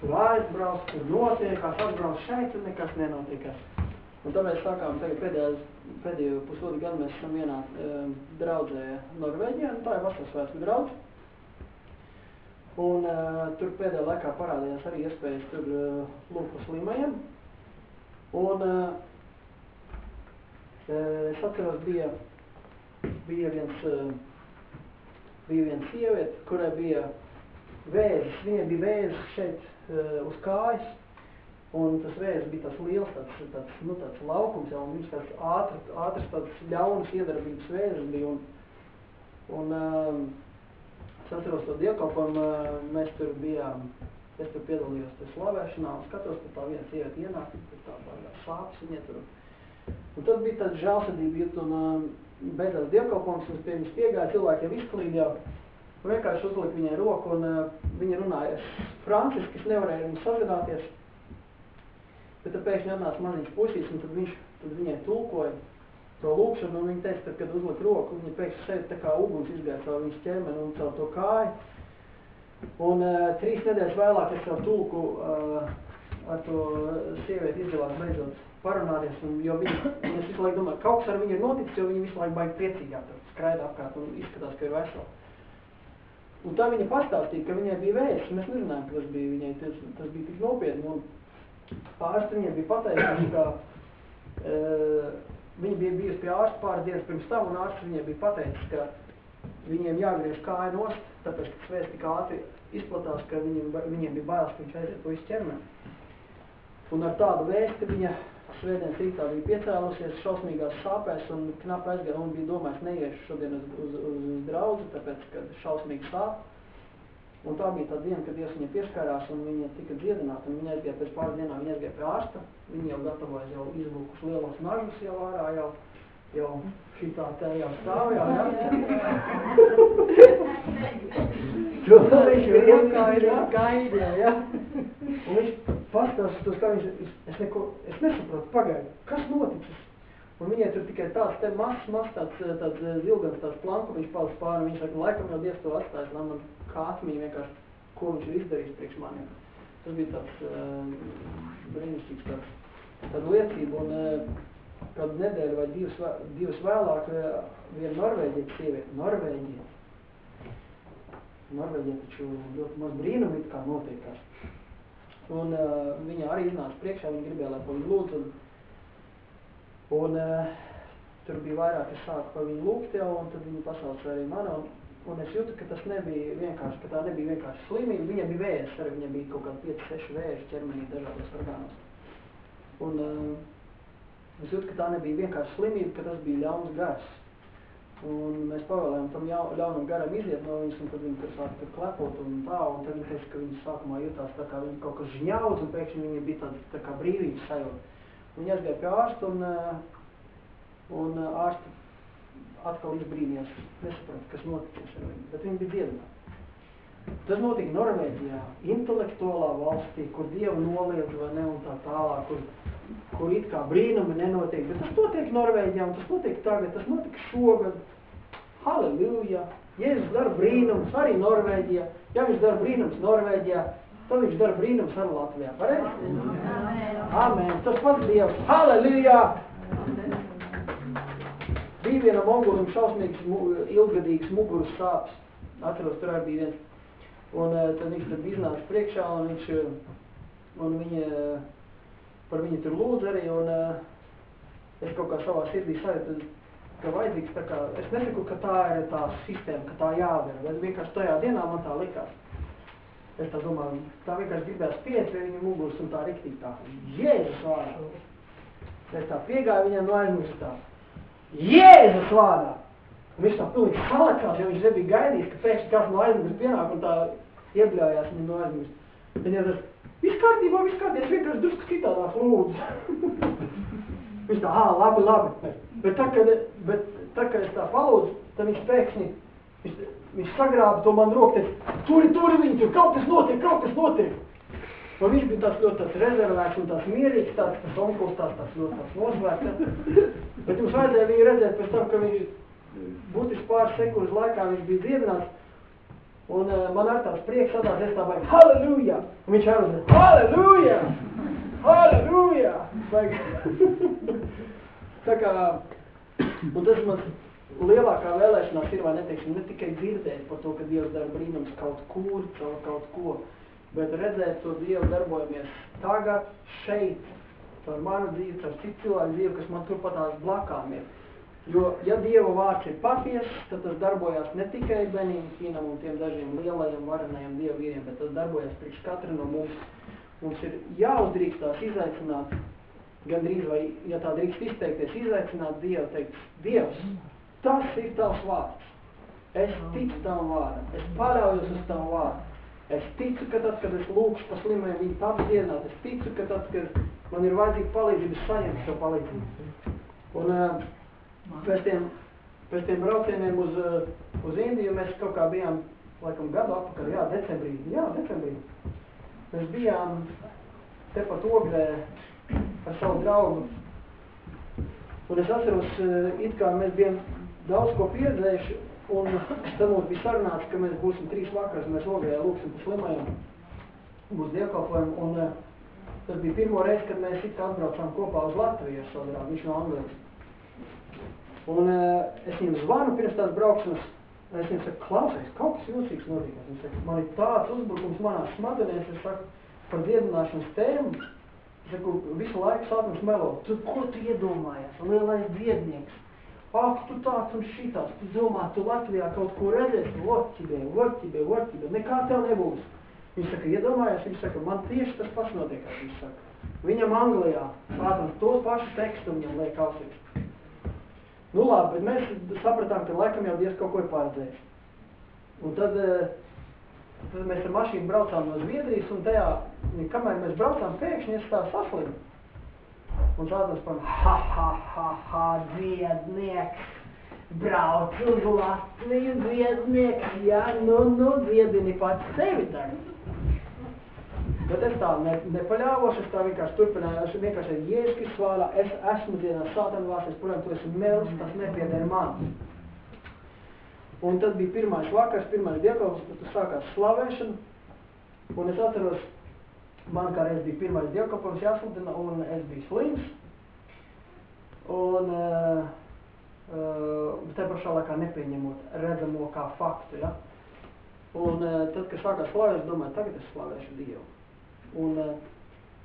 tur aizbrauc, tur notiekās, atbrauc šeit, tur nekas nenotiekās. Un tāpēc sākām tagad pēdējās, pēdējo pusotru gadu mēs esam vienā e, draudzē Norvēģijā, un tā ir vasaras svētku draudz. Un uh, tur pēdējā laikā parādījās arī iespējas tur uh, lūk pa slimajiem. Un uh, es atceros, bija, bija viens, uh, bija viens sieviete, kurai bija vēzis, viņai bija vēzis šeit uh, uz kājas. Un tas vēzis bija tas liels, tāds, tāds, nu, tāds laukums, jau, un viņš tāds ātrs, ātrs tāds ļaunas iedarbības vēzis bija. Un, un, uh, Es atceros to dievkalpojumu, mēs tur bijām, es tur piedalījos tur slavēšanā, un skatos, ka tā viena sieviete ienāk, tur tā pārāk sāpes viņa tur. Un tad bija tāds žēlsirdība jūt, un um, beidzās dievkalpojums, un pie viņas piegāja, cilvēki jau izklīd jau, un vienkārši uzlika viņai roku, un uh, viņa runāja franciski, es nevarēju viņu sazināties, bet tad pēkšņi atnāca maziņš pušīs, un tad viņš, tad viņai tulkoja, to lūkšanu, un viņa teica, tad, kad uzlika roku, viņa pēkšņi šeit tā kā uguns izgāja caur viņas ķermeni un caur to kāju. Un uh, trīs nedēļas vēlāk es savu tulku uh, ar to sievieti izdevās beidzot parunāties, un, jo viņa, es visu laiku domāju, kaut kas ar viņu ir noticis, jo viņa visu laiku baigi priecīgāk tur skraida apkārt un izskatās, ka ir vesela. Un tā viņa pastāstīja, ka viņai bija vējs, mēs nezinājām, ka tas bija viņai, tas, tas bija tik nopietni, un ārsti viņai bija pateikuši, ka uh, viņa bija bijusi pie ārsta pāris dienas pirms tam, un ārsts viņai bija pateicis, ka viņiem jāgriež kāja nost, tāpēc, ka vējs tik ātri izplatās, ka viņiem, viņiem bija bailes, ka viņš aiziet to visu ķermeni. Un ar tādu vēsti viņa svētdienas rītā bija piecēlusies šausmīgās sāpēs un knap aizgāja un bija domājis neiešu šodien uz, uz, uz, draudzi, tāpēc, ka šausmīgi sāp. Un tā bija tā diena, kad Dievs viņai pieskārās un viņa tika dziedināta. Viņa aizgāja pēc pāris dienām, viņa aizgāja pie ārsta. Viņa jau gatavojas jau izlūkus lielos nažus jau ārā, jau, jau šitā te jau stāv, jau, jā. To viņš vienkārši gaidīja, ja? Un viņš pastāsta tos, kā viņš, es, neko, es nesaprotu, pagaidu, kas noticis? Un viņai tur tikai tāds te mazs, mazs tāds, tāds zilgans, tāds planku viņš paliks pāri, viņš saka, laikam jau Dievs to atstājis, lai man kā atmiņa vienkārši, ko viņš ir izdarījis priekš maniem. Tas bija tāds uh, brīnišķīgs tāds, tāda liecība, un uh, kādu nedēļu vai divas, divas vēlāk uh, viena norvēģieta sieviete, norvēģieta, Norvēģija taču ļoti maz brīnumi it kā notiekās. Un uh, viņa arī iznāca priekšā, viņa gribēja, lai pa viņu lūdzu. Un, un uh, tur bija vairāk, kas sāka pa viņu lūgt jau, un tad viņa pasauca arī mani. Un, un es jūtu, ka tas nebija vienkārši, ka tā nebija vienkārši slimība. Viņa bija vējas, arī viņa bija kaut kādi 5-6 vēži ķermenī dažādos orgānos. Un uh, es jūtu, ka tā nebija vienkārši slimība, ka tas bija ļauns gars. Un mēs pavēlējām tam ļaunam garam iziet no viņas, un tad viņi tur sāka tur klepot un tā, un tad teica, ka viņi sākumā jutās tā kā viņi kaut kas žņaudz, un pēkšņi viņi bija tāda tā kā brīvības sajūta. Viņi aizgāja pie ārsta, un, un ārsti atkal izbrīnījās, nesaprata, kas noticis ar viņu, bet viņi bija dziedināti. Tas notika Norvēģijā, intelektuālā valstī, kur Dievu noliedz vai ne un tā tālāk, kur, kur it kā brīnumi nenotiek, bet tas notiek Norvēģijā un tas notiek tagad, tas notika šogad. Halleluja! Jēzus dara brīnums arī Norvēģijā. Ja viņš dara brīnums Norvēģijā, tad viņš dara brīnums arī Latvijā. Pareizi? Amen. Tas pats Dievs. Halleluja! Bija vienam ongulim šausmīgs, ilgadīgs muguras sāpes. Atceros, tur arī bija viens. Un uh, tad viņš tad iznāca priekšā un viņš, un viņa, par viņu tur lūdz arī, un es kaut kā savā sirdī sajūtu, ka vajadzīgs tā kā, es nesaku, ka tā ir tā sistēma, ka tā jādara, bet vienkārši tajā dienā man tā likās. Es tā domāju, tā vienkārši gribēs pieiet pie viņa muguras un tā riktīgi tā, Jēzus vārdā. Es tā piegāju viņam no aizmugures tā, Jēzus vārdā. Viņš tā pilnīgi salakās, jo viņš nebija gaidījis, ka pēkšņi kāds no aizmugures pienāk un tā iebļājās viņu no aizmugures. Viņa tas, viss kārtībā, viss kārtībā, es vienkārši drusku citādāk lūdzu. viņš tā, ā, labi, labi. Bet tā, kad, bet tā, kad es tā palūdzu, tad viņš pēkšņi, viņš, viņš sagrāba to man roku, turi, turi viņu, tur kaut kas notiek, kaut kas notiek. Un viņš bija tāds ļoti tāds rezervēts un tāds mierīgs, tāds, tas onkuls tāds, tāds ļoti tāds noslēgts. Bet jums vajadzēja viņu redzēt pēc tam, ka viņš būtiski pāris sekundes laikā viņš bija dziedināts. Un uh, man ar tās prieks sadās, es tā baigi, halleluja! Un viņš arī uzsver, halleluja! Halleluja! tā kā, un tas man lielākā vēlēšanās ir, vai neteiksim, ne tikai dzirdēt par to, ka Dievs dara brīnums kaut kur, caur kaut ko, bet redzēt to Dievu darbojamies tagad, šeit, par manu dzīvi, ar citu cilvēku dzīvi, kas man turpatās blakām ir. Jo, ja Dieva vārds ir patiess, tad tas darbojās ne tikai Benīm Kīnam un tiem dažiem lielajiem varenajiem Dieva vīriem, bet tas darbojas priekš katra no mums. Mums ir jāuzdrīkstās izaicināt, gandrīz vai, ja tā drīkst izteikties, izaicināt Dievu, teikt, Dievs, tas ir tavs vārds. Es ticu tavam vārdam, es paļaujos uz tavu vārdu. Es ticu, ka tad, kad es lūkšu pa slimiem, viņi pats dienāt. Es ticu, ka tad, kad man ir vajadzīga palīdzība, es saņemu šo palīdzību. Un uh, pēc tiem, pēc tiem braucieniem uz, uz Indiju mēs kaut kā bijām, laikam, gadu atpakaļ, jā, decembrī, jā, decembrī. Mēs bijām tepat ogrē ar savu draugu. Un es atceros, it kā mēs bijām daudz ko pieredzējuši, un tad mums bija sarunāts, ka mēs būsim trīs vakars, mēs ogrē lūksim pa slimajam, būs dievkalpojumi, un Tas bija pirmo reizi, kad mēs it kā atbraucām kopā uz Latviju ar savu draugu, viņš no Anglijas. Un uh, es viņam zvanu pirms tās braukšanas, es viņam saku, klausies, kaut kas jūtīgs notikās. Viņš saka, man ir tāds uzbrukums manā smadzenēs, es saku, par dziedināšanas tēmu, es saku, visu laiku sākums melo, tu ko tu iedomājies, lielais dziednieks, ak, tu tāds un šitās, tu domā, tu Latvijā kaut ko redzēsi, votķibē, votķibē, votķibē, nekā tev nebūs. Viņš saka, iedomājies, viņš saka, man tieši tas pats notiekās, viņš saka. Viņam Anglijā, protams, to pašu tekstu viņam liek ausīs. Nu labi, bet mēs sapratām, ka laikam jau Dievs kaut ko ir paredzējis. Un tad, tad mēs ar mašīnu braucām no Zviedrijas, un tajā, kamēr mēs braucām, pēkšņi es tā saslimu. Un tādās par, ha, ha, ha, ha, dziednieks, brauc uz Latviju, dziednieks, jā, nu, nu, dziedini pats sevi tagad. Bet es tā ne, nepaļāvos, es tā vienkārši turpināju, es vienkārši ar Jēzus svārā, es esmu dienā sātana vārds, es, protams, tu esi mels, tas nepieder man. Un tad bija pirmais vakars, pirmais dievkalps, tad sākās slavēšana, un es atceros, man kā reiz bija pirmais dievkalpojums jāsludina, un es biju slims, un uh, uh, te pašā laikā nepieņemot redzamo kā faktu, ja? Un uh, tad, kad sākās slavēšana, domāju, tagad es slavēšu Dievu. Un uh,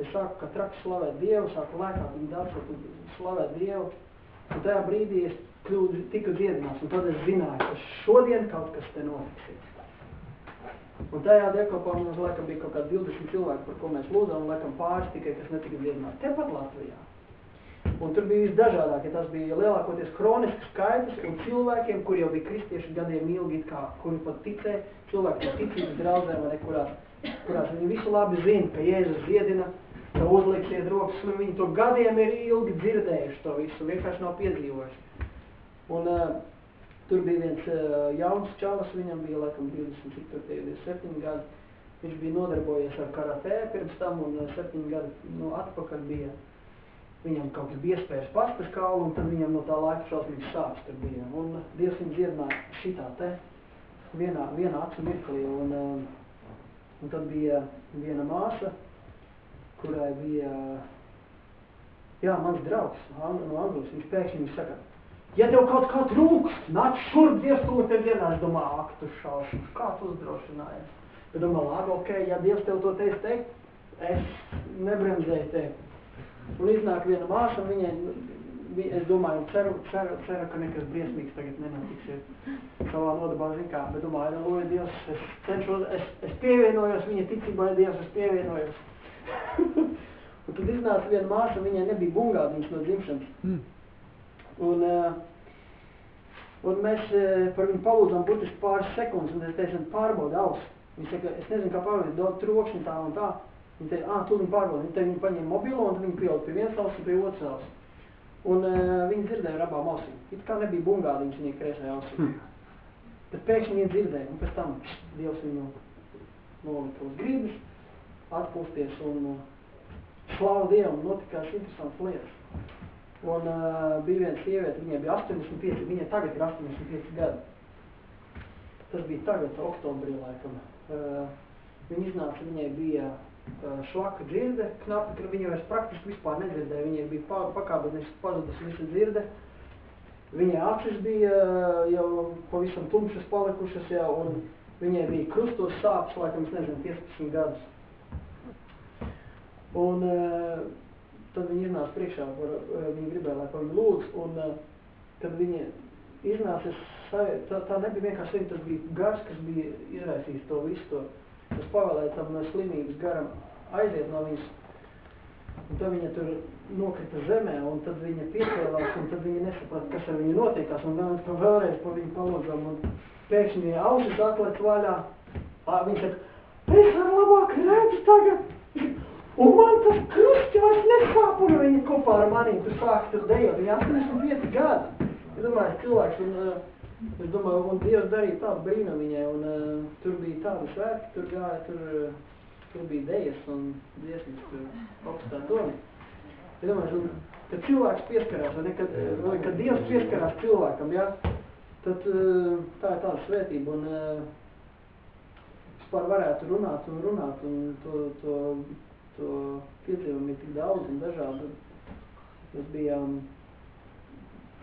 es sāku, ka traki slavēt Dievu, sāku lēkāt viņu darbs, slavēt Dievu. Un tajā brīdī es kļūdu, tiku dziedināts, un tad es zināju, ka šodien kaut kas te notiksies. Un tajā dievkalpojumā mums laikam bija kaut kādi 20 cilvēki, par ko mēs lūdzām, un laikam pāris tikai, kas netika dziedināti. Tepat Latvijā. Un tur bija visdažādākie, tas bija lielākoties kronisks skaitlis un cilvēkiem, kuri jau bija kristieši gadiem ilgi, kā, kuri pat ticē, cilvēki ticības draudzēm vai nekurās kurās viņi visu labi zina, ka Jēzus dziedina, ka uzliksiet rokas, un viņi to gadiem ir ilgi dzirdējuši to visu, vienkārši nav piedzīvojuši. Un uh, tur bija viens uh, jauns čalis, viņam bija laikam 20, cik tur tie 27 gadi, viņš bija nodarbojies ar karatē pirms tam, un uh, 7 gadi nu, atpakaļ bija viņam kaut kas bija iespējas pastas kaulu, un tad viņam no tā laika šausmīgs sāps tur bija. Un Dievs viņu dziedināja šitā te, vienā, vienā acu mirklī, un uh, Un tad bija viena māsa, kurai bija, jā, mans draugs no Anglijas, viņš pēkšņi saka, ja tev kaut kā trūkst, nāc šurp, Dievs to tev dienā, es domāju, ak, tu šausmas, kā tu uzdrošinājies? Bet domāju, labi, ok, ja Dievs tev to teiks teikt, es nebremzēju tevi. Un iznāk viena māsa, un viņai es domāju, ceru, ceru, ceru, ka nekas briesmīgs tagad nenotiksies savā nodabā, zin kā, bet domāju, lūdzu, Dievs, es cenšos, es, es pievienojos viņa ticībai, Dievs, es pievienojos. un tad iznāca viena māsa, viņai nebija bungādiņas no dzimšanas. Mm. Un, uh, un mēs uh, par viņu palūdzām burtiski pāris sekundes, un es teicu, pārbauda auss. Viņa saka, es nezinu, kā pārbaudīt, dod trokšņi tā un tā. Viņa teica, ah, tu viņu pārbaudi. Viņa teica, viņa paņēma mobilo, un viņa pielika pie vienas auss un pie otras auss. Un uh, viņi dzirdēja ar abām ausīm. It kā nebija bungādiņas viņa kreisajā ausī. Hmm. Bet pēkšņi viņi dzirdēja, un pēc tam Dievs viņu nolika uz grīdas, atpūsties un uh, slavu Dievam, notikās interesants lietas. Un uh, bija viena sieviete, viņai bija 85, viņai tagad ir 85 gadi. Tas bija tagad, oktobrī laikam. Uh, viņa iznāca, viņai bija švaka dzirde, knapi, ka viņa vairs praktiski vispār nedzirdēja, viņai bija pakāpeniski pazudus visa dzirde. Viņai acis bija jau pavisam tumšas palikušas jau, un viņai bija krustos sāpes, laikam, es nezinu, 15 gadus. Un tad viņa iznāca priekšā, par, viņa gribēja, lai par viņu lūdz, un kad viņa iznāca, tā, tā nebija vienkārši slimība, tas bija gars, kas bija izraisījis to visu to Es pavēlēju tam no slimības garam aiziet no viņas. Un tad viņa tur nokrita zemē, un tad viņa piecēlās, un tad viņa nesaprata, kas ar viņu notiekās, un vēl, vēlreiz pa viņu palūdzām, un pēkšņi viņa ausis atlet vaļā. Viņa saka, es ar labāk redzu tagad, un man tas krusti vairs nesāp, un viņa kopā ar manīm tur sāk tur dejot, viņa 85 gadi. Es domāju, cilvēks, un uh, Es domāju, un Dievs darīja tādu brīnumu viņai, un uh, tur bija tādi svētki, tur gāja, tur, uh, tur bija dejas un dziesmas, tur augstā doma. Es domāju, kad cilvēks pieskarās, vai ne, kad, vai, kad Dievs pieskarās cilvēkam, ja, tad uh, tā ir tāda svētība, un uh, vispār varētu runāt un runāt, un to, to to piedzīvojumu ir tik daudz un dažādi. Mēs bijām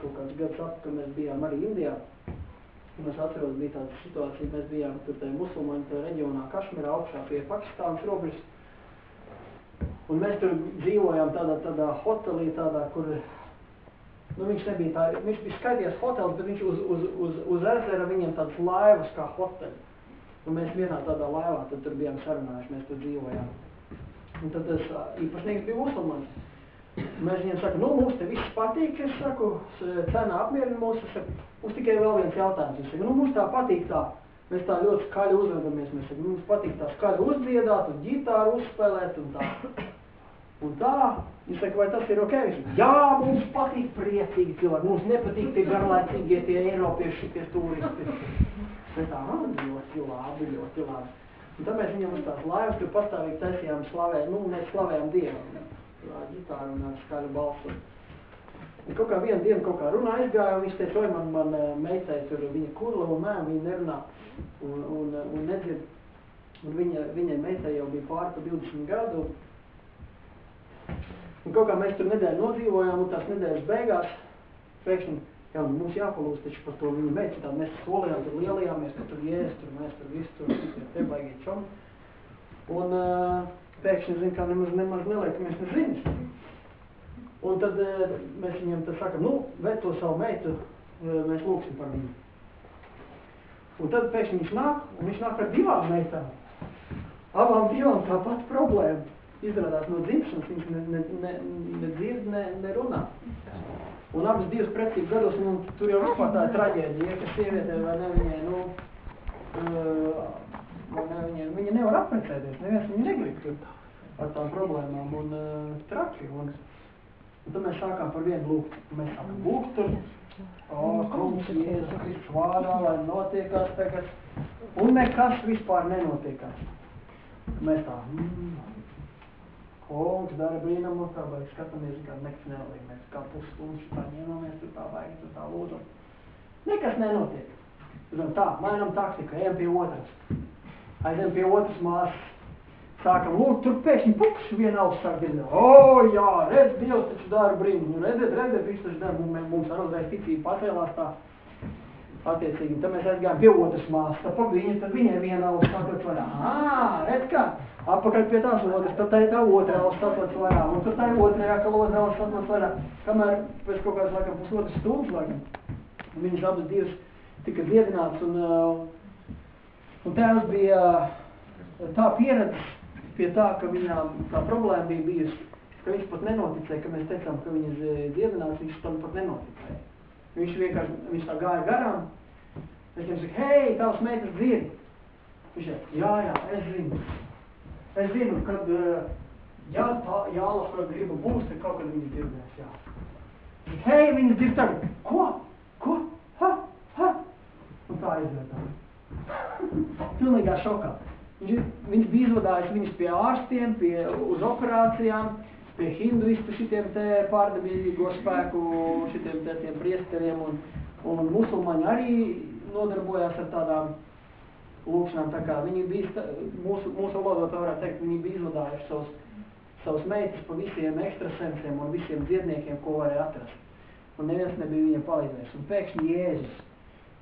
kaut kāds gads atpakaļ, mēs bijām arī Indijā. Un es atceros, bija tāda situācija, mēs bijām tur tajā musulmaņu tajā reģionā Kašmirā augšā pie Pakistānas robežas. Un mēs tur dzīvojām tādā, tādā hotelī, tādā, kur, nu viņš nebija tā, viņš bija skaities hotels, bet viņš uz, uz, uz, uz ezera viņiem tāds laivas kā hoteļi. Un mēs vienā tādā laivā tad tur bijām sarunājuši, mēs tur dzīvojām. Un tad tas īpašnieks bija musulmanis. Mēs viņiem sakām, nu, mums te viss patīk, es saku, cena apmierina mūs, es saku, mums tikai vēl viens jautājums. Es saku, nu, mums tā patīk tā, mēs tā ļoti skaļi uzvedamies, mēs sakam, mums patīk tā skaļi uzdziedāt un ģitāru uzspēlēt un tā. Un tā, viņš saka, vai tas ir ok? Saka, jā, mums patīk priecīgi cilvēki, mums nepatīk tie garlaicīgie, tie eiropieši, tie turisti. Mēs tā, ah, ļoti labi, ļoti labi. Un tāpēc viņam uz tās laivas, tur pastāvīgi taisījām slavē, nu, mēs slavējām Dievu ģitāru un ar skaļu balsu. Un kaut kā vienu dienu kaut kā runā aizgāja, un viņš teica, oj, man, man meitai tur viņa kurla un mēm, viņa nerunā un, un, un nedzird. Un viņa, viņai meitai jau bija pār pa 20 gadu. Un kaut kā mēs tur nedēļu nodzīvojām, un tās nedēļas beigās pēkšņi, jā, mums jāpalūst taču par to viņa meitu, tā mēs solījām, tur lielajāmies, ka tur jēs, tur mēs tur visu tur, te baigi čom. Un uh, pēkšņi, zin, kā nemaz, nemaz neliekamies ne ziņas. Un tad uh, mēs viņam tad sakam, nu, ved to savu meitu, uh, mēs lūksim par viņu. Un tad pēkšņi viņš nāk, un viņš nāk ar divām meitām. Abām divām tā pati problēma. Izrādās no dzimšanas viņš ne, ne, ne, ne dzird, ne, ne runā. Un abas divas precīgi gados, nu, tur jau vispār tā traģēdija, ka sievietē vai ne viņai, nu, uh, vai ne viņai, viņa nevar apprecēties, neviens viņu negrib ar tām problēmām un uh, traki. Un, un tad mēs sākām par vienu lūgt, mēs sākam lūgt tur, o, kungs, Jēzus Kristus vārdā, lai notiekās tagad, un nekas vispār nenotiekās. Mēs tā, mm, kungs dara brīnumu, tā vai skatāmies, kā nekas neliek, mēs kā pusstundu tā ņemamies, tur tā vajag, tur tā lūdzam. Nekas nenotiek. Zinām, tā, mainam taktiku, ejam pie otras. Aizem pie otras māsas, sākam lūgt, tur pēkšņi pukš viena auss sāk dzirdēt. O, jā, redz, Dievs taču dara brīnumu. Redziet, redziet, viss taču dara, mums, mums ar uzreiz ticība pacēlās tā. Attiecīgi, tad mēs aizgājām pie otras māsas, tad pa viņa, tad viņai viena auss sāk ļoti vaļā. Ā, redz kā, apakaļ pie tās otras, tad tā ir tā otrā auss sāk ļoti vaļā, un tad tā ir otrajā, ka otrā auss sāk ļoti vaļā. Kamēr pēc kaut kādas, laikam, pusotras stundas, laikam, viņas abas divas tika dziedināts, un, uh, un tēvs bija uh, tā pieredzes pie tā, ka viņām tā problēma bija bijusi, ka viņš pat nenoticēja, ka mēs teicām, ka viņas dziedināts, viņš tam pat nenoticēja. Viņš vienkārši, viņš tā gāja garām, es viņam saku, hei, tavs meitas dzied. Viņš saka, jā, jā, es zinu. Es zinu, kad, ja tā jālas, kad gribu būs, tad kaut kad viņas dzirdēs, jā. Hei, viņas dzird tagad, ko? Ko? Ha? Ha? Un tā aizvērtā. Pilnīgā šokā. Viņš, viņš bija izvadājis viņus pie ārstiem, pie, uz operācijām, pie hinduistu šitiem te pārdabīgo spēku, šitiem te tiem priesteriem un, un musulmaņi arī nodarbojās ar tādām lūkšanām, tā kā viņi bija, mūsu, mūsu valodā varētu teikt, viņi bija izvadājuši savus, savus meitas pa visiem ekstrasensiem un visiem dziedniekiem, ko varēja atrast. Un neviens nebija viņa palīdzējis. Un pēkšņi Jēzus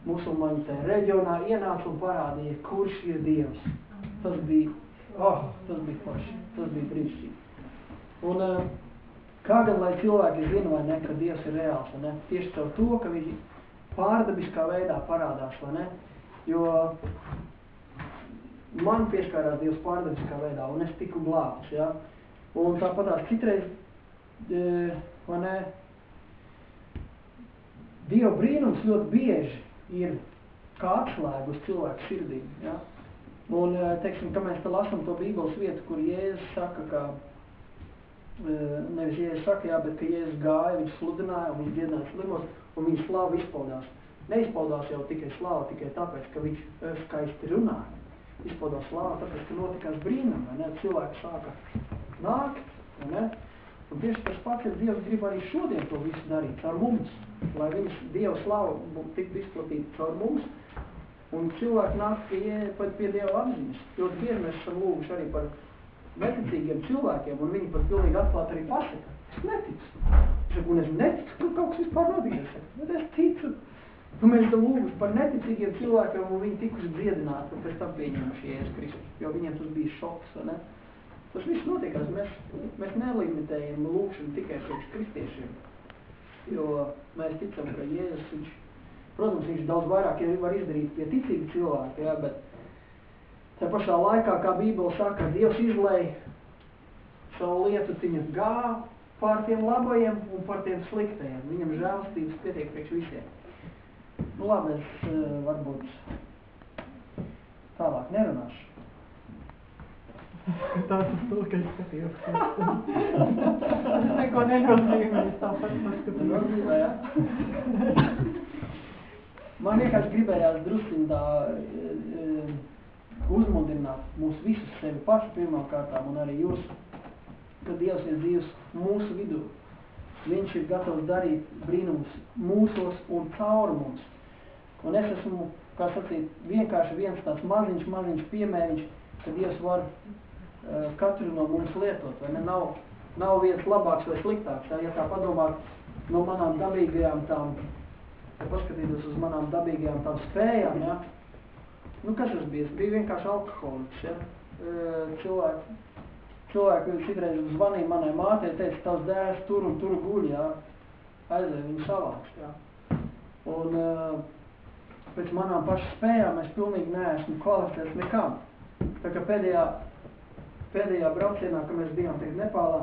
musulmaņu tajā reģionā ienāca un parādīja, kurš ir Dievs. Tas bija, oh, tas bija forši, tas bija brīnišķīgi. Un uh, kā gan lai cilvēki zina, vai ne, ka Dievs ir reāls, vai ne? Tieši caur to, ka viņš pārdabiskā veidā parādās, vai ne? Jo man pieskārās Dievs pārdabiskā veidā, un es tiku glābts, ja? Un tāpatās citreiz, e, vai ne, Dieva brīnums ļoti bieži ir kā atslēga uz cilvēku sirdīm, ja? Un, teiksim, ka mēs te lasam to Bībeles vietu, kur Jēzus saka, ka, nevis Jēzus saka, jā, bet ka Jēzus gāja, viņš sludināja un viņš dziedināja slimos, un viņa slāva izpaudās. Neizpaudās jau tikai slāva, tikai tāpēc, ka viņš skaisti runāja. Izpaudās slāva, tāpēc, ka notikās brīnum, vai ne? Cilvēki sāka nākt, vai ne? Un tieši tas pats ir Dievs grib arī šodien to visu darīt caur mums, lai viņš Dieva slavu tiktu izplatīta caur mums, un cilvēki nāk pie, pat pie Dieva apziņas. Ļoti bieži mēs esam lūguši arī par neticīgiem cilvēkiem, un viņi pat pilnīgi atklāti arī pasaka, es neticu. Es saku, un es neticu, ka kaut kas vispār notiks. Bet es ticu. Nu, mēs tam lūgus par neticīgiem cilvēkiem, un viņi tikuši dziedināti, un pēc tam pieņemuši Jēzus Kristus, jo viņiem tas bija šoks, ne? Tas viss notiekās, mēs, mēs nelimitējam lūkšanu tikai priekš kristiešiem, jo mēs ticam, ka Jēzus, viņš, protams, viņš daudz vairāk var izdarīt pie ticīga cilvēka, jā, bet tā pašā laikā, kā Bībele saka, Dievs izlēja savu lietu ciņas gāvu pār tiem labajiem un pār tiem sliktajiem. Viņam žēlstības pietiek priekš visiem. Nu labi, es uh, varbūt tālāk nerunāšu. Tas ir to, ka es skatījos. Tas neko nenozīmē, es tāpat paskatījos. Man vienkārši gribējās drusciņ tā uh, uzmudināt mūs visus sevi pašu pirmām kārtām un arī jūs, ka Dievs ir dzīvs mūsu vidū. Viņš ir gatavs darīt brīnumus mūsos un caur mums. Un es esmu, kā sacīt, vienkārši viens tāds maziņš, maziņš piemēriņš, ka Dievs var katru no mums lietot, vai ne? Nav, nav viens labāks vai sliktāks. Ja, ja tā padomā no manām dabīgajām tām, ja paskatītos uz manām dabīgajām tām spējām, ja? Nu, kas tas bija? Es biju vienkārši alkoholiķis, ja? Uh, cilvēki, cilvēki citreiz zvanīja manai mātei, teica, tavs dēls tur un tur guļ, ja? Aizēja viņu savāks, ja? Un uh, pēc manām pašu spējām es pilnīgi neesmu kvalificēts nekam. Tā kā pēdējā, pēdējā braucienā, kad mēs bijām tagad Nepālā,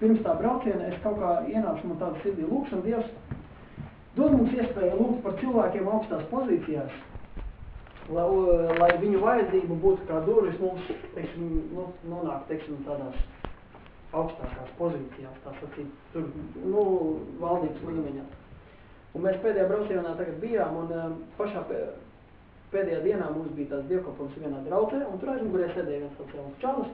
pirms tā brauciena es kaut kā ienācu man tādu sirdī lūkšanu, Dievs dod mums iespēju lūgt par cilvēkiem augstās pozīcijās, lai, lai viņu vajadzība būtu kā durvis mums, teiksim, nu, nonāk, teiksim, tādās augstākās pozīcijās, tā sacīt, tur, nu, valdības līmeņā. Un mēs pēdējā braucienā tagad bijām, un um, pašā pēdējā dienā mums bija tāds dievkalpojums vienā draudzē, un tur aizmugurē sēdēja viens jauns čalis.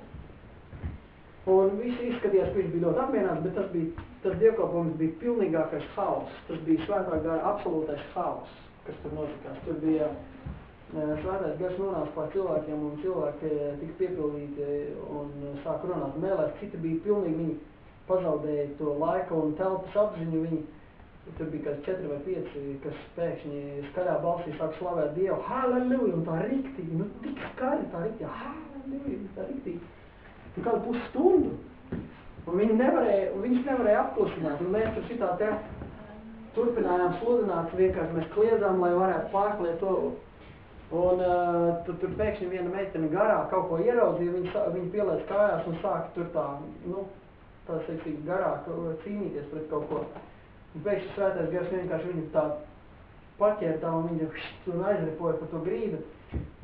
Un visi izskatījās, ka viņš bija ļoti apmierināts, bet tas bija, tas dievkalpojums bija pilnīgākais haoss. Tas bija svētā gara absolūtais haoss, kas tur notikās. Tur bija uh, svētais gars nonāca pār cilvēkiem, un cilvēki tika piepildīti un sāk runāt mēlēs. Citi bija pilnīgi, viņi pazaudēja to laika un telpas apziņu, viņi Tur bija kāds četri vai pieci, kas pēkšņi skaļā balsī sāk slavēt Dievu, halleluja, un tā riktīgi, nu tik skaļi tā riktīgi, halleluja, tā riktīgi. Un kādu pusstundu. Un viņi nevarēja, un viņš nevarēja apklusināt, un mēs tur šitā te turpinājām sludināt, vienkārši mēs kliedzām, lai varētu pārkliet to. Un uh, tur, tur pēkšņi viena meitene garā kaut ko ieraudzīja, viņa, viņa pielēc kājās un sāka tur tā, nu, tā seksīgi garāk cīnīties pret kaut ko. Un pēkšņi svētais gars vienkārši viņu tā paķēra tā un viņa tur aizripoja pa to grīdu.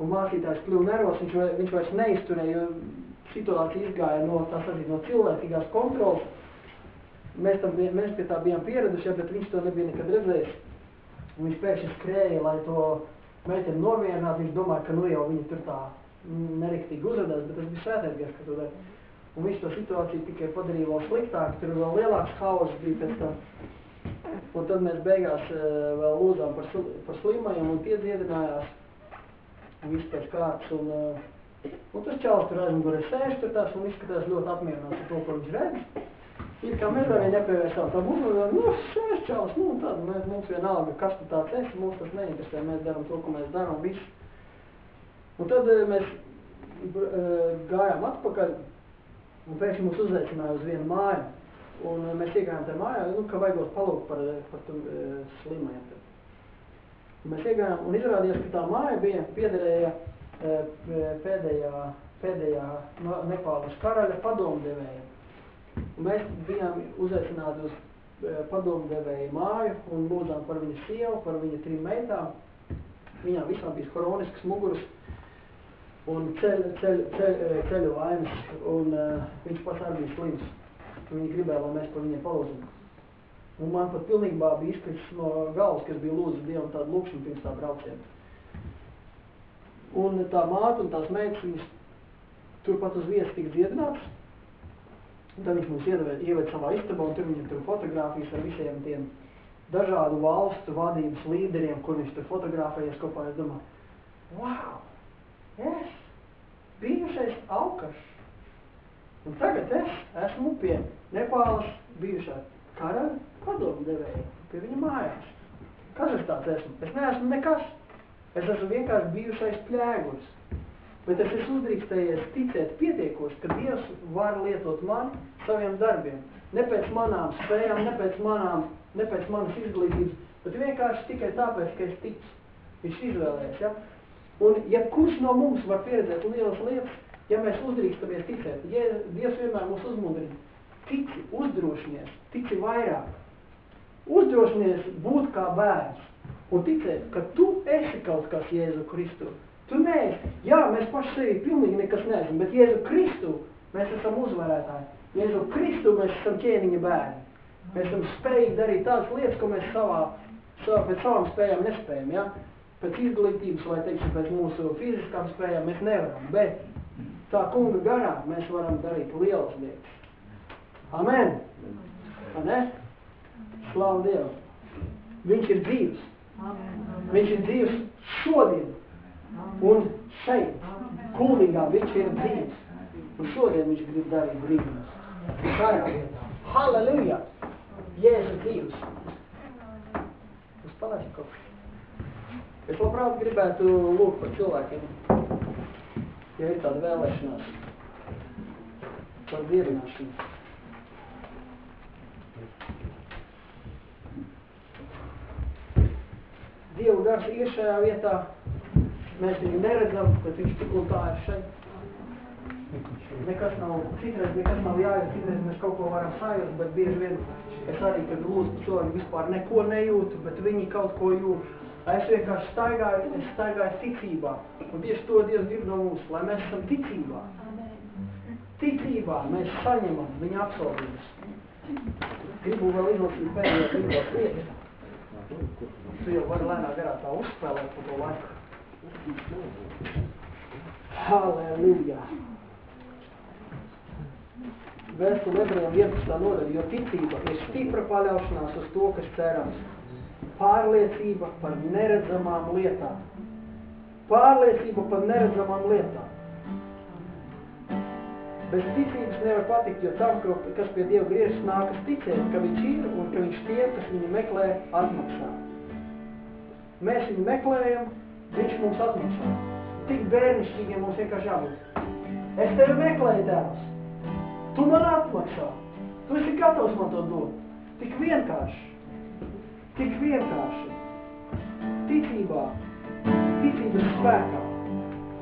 Un mācītājs kļuva nervos, viņš, viņš vairs neizturēja, jo situācija izgāja no, tā sacīt, no cilvēcīgās kontrolas. Mēs, tam, mēs pie tā bijām pieraduši, ja, bet viņš to nebija nekad redzējis. Viņš pēkšņi skrēja, lai to meiteni nomierinātu. Viņš domāja, ka nu jau viņa tur tā neriktīgi uzvedās, bet tas bija svētais gars, ka to dara. Un viņš to situāciju tikai padarīja vēl sliktāk, tur vēl lielāks haoss bija pēc tam. Un tad mēs beigās uh, vēl lūdzām par, par slimajiem un tie dziedinājās. Viss pēc kārtas. Un, uh, un tas čalis tur aizmugurē sēž tur tās un izskatās ļoti apmierināts ar to, ko viņš redz. Ir kā mēs arī nepievērsām tam uzmanību, nu, sēž čalis, nu, un tad mēs, mums vienalga, kas tu tāds esi, mums tas neinteresē, mēs darām to, ko mēs darām, viss. Un tad uh, mēs uh, gājām atpakaļ, un pēkšņi mūs uzaicināja uz vienu māju. Un uh, mēs iegājām tajā mājā, nu, ka vajagos palūkt par, par tur slimajiem. Mēs iegājām un izrādījās, ka tā māja bija piederēja pēdējā, pēdējā Nepāles karaļa padomdevēja. Mēs bijām uzaicināti uz padomdevēja māju un lūdzām par viņa sievu, par viņa trim meitām. Viņām visām bija hronisks muguras un ceļ, ceļ, ceļ, ceļu vainas, un uh, viņš pats arī bija slims viņi gribēja, lai mēs par viņiem palūdzam. Un man pat pilnībā bija izkritis no galvas, kas bija lūdzu Dievam tādu lūkšanu pirms tā brauciena. Un tā māte un tās meitas, viņas turpat uz vietas tika dziedināts. Un tad viņš mums ieved savā istabā, un tur viņam tur fotogrāfijas ar visiem tiem dažādu valstu vadības līderiem, kur viņš tur fotografējies kopā. Es domāju, wow, es, bijušais aukašs, Un tagad es esmu pie Nepālas bijušā kara padomu devēja, pie viņa mājās. Kas es tāds esmu? Es neesmu nekas. Es esmu vienkārši bijušais pļēgurs. Bet es esmu uzdrīkstējies ticēt pietiekoši, ka Dievs var lietot mani saviem darbiem. Ne pēc manām spējām, ne pēc, manām, ne pēc manas izglītības, bet vienkārši tikai tāpēc, ka es ticu. Viņš izvēlēs, ja? Un ja kurš no mums var pieredzēt lielas lietas, ja mēs uzdrīkstamies ticēt, ja Dievs vienmēr mūs uzmudrina, tici, uzdrošinies, tici vairāk. Uzdrošinies būt kā bērns un ticēt, ka tu esi kaut kas Jēzu Kristu. Tu neesi. Jā, mēs paši sevi pilnīgi nekas neesam, bet Jēzu Kristu mēs esam uzvarētāji. Jēzu Kristu mēs esam ķēniņa bērni. Mēs esam spējīgi darīt tādas lietas, ko mēs savā, savā pēc savām spējām nespējam. Ja? Pēc izglītības vai, teiksim, pēc mūsu fiziskām spējām mēs nevaram, bet tā kunga garā mēs varam darīt lielas lietas. Amen! Ne? Slavu Dievu! Viņš ir dzīvs. Viņš ir dzīvs šodien. Un šeit, kūlīgā, viņš ir dzīvs. Un šodien viņš grib darīt brīnumus. Šajā vietā. Halleluja! Jēzus dzīvs. Uz palaisti kaut kas. Es labprāt gribētu lūgt par cilvēkiem, ja ir tāda vēlēšanās par dievināšanu. Dievu gars ir šajā vietā, mēs viņu neredzam, bet viņš tik un tā ir šeit. Nekas nav, citreiz nekas nav jājūt, citreiz mēs kaut ko varam sajust, bet bieži vien es arī, kad lūdzu cilvēki vispār neko nejūtu, bet viņi kaut ko jūt. Es vienkārši staigāju, es staigāju ticībā. Un tieši to Dievs grib no mums, lai mēs esam ticībā. Ticībā mēs saņemam viņa apsolījumus. Gribu vēl izlasīt pēdējo brīvās lietas. Tu jau vari lēnā garā tā uzspēlēt pa to laiku. Halleluja! Vēstule ebrejiem 11. nodaļa, jo ticība ir stipra paļaušanās uz to, kas cerams. Pārliecība par neredzamām lietām. Pārliecība par neredzamām lietām. Bez ticības nevar patikt, jo tam, kas pie Dieva griežas, nākas ticēt, ka viņš ir un ka viņš tie, kas viņu meklē, atmaksā. Mēs viņu meklējam, viņš mums atmaksā. Tik bērnišķīgiem mums vienkārši jābūt. Es tevi meklēju, Tēvs. Tu man atmaksā. Tu esi gatavs man to dot. Tik vienkārši. Tik vienkārši. Ticībā, ticības spēkā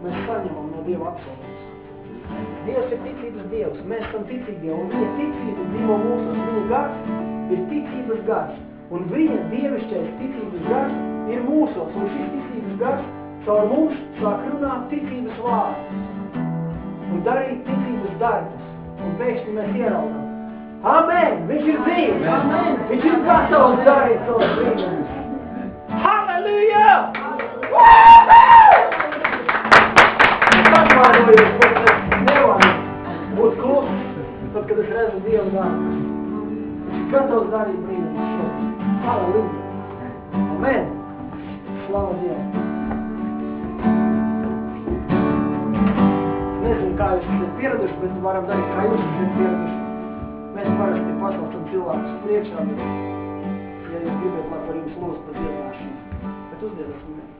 mēs saņemam no Dieva apsolības. Dievs ir ticības Dievs, mēs esam ticīgie, un viņa ticība dzīvo mūsos, viņa gars ir ticības gars, un viņa dievišķais ticības gars ir mūsos, un šis ticības gars caur mums sāk runāt ticības vārdus un darīt ticības darbus, un pēkšņi mēs ieraugam. Amen! Viņš ir dzīves! Amen! Viņš ir gatavs darīt savus brīnumus! Halleluja! Es atvainojos, nevaru būt kluss, tad, kad es redzu Dievu darbus. Viņš ir gatavs darīt brīnumus šodien. Halleluja! Amen! Slava Dievam! Nezinu, kā jūs esat pieraduši, bet varam darīt, kā jūs esat pieraduši. Mēs parasti pasaucam cilvēkus priekšā, bet, ja jūs gribat, lai par jums lūst par dievināšanu, bet uzdievāsim mēs.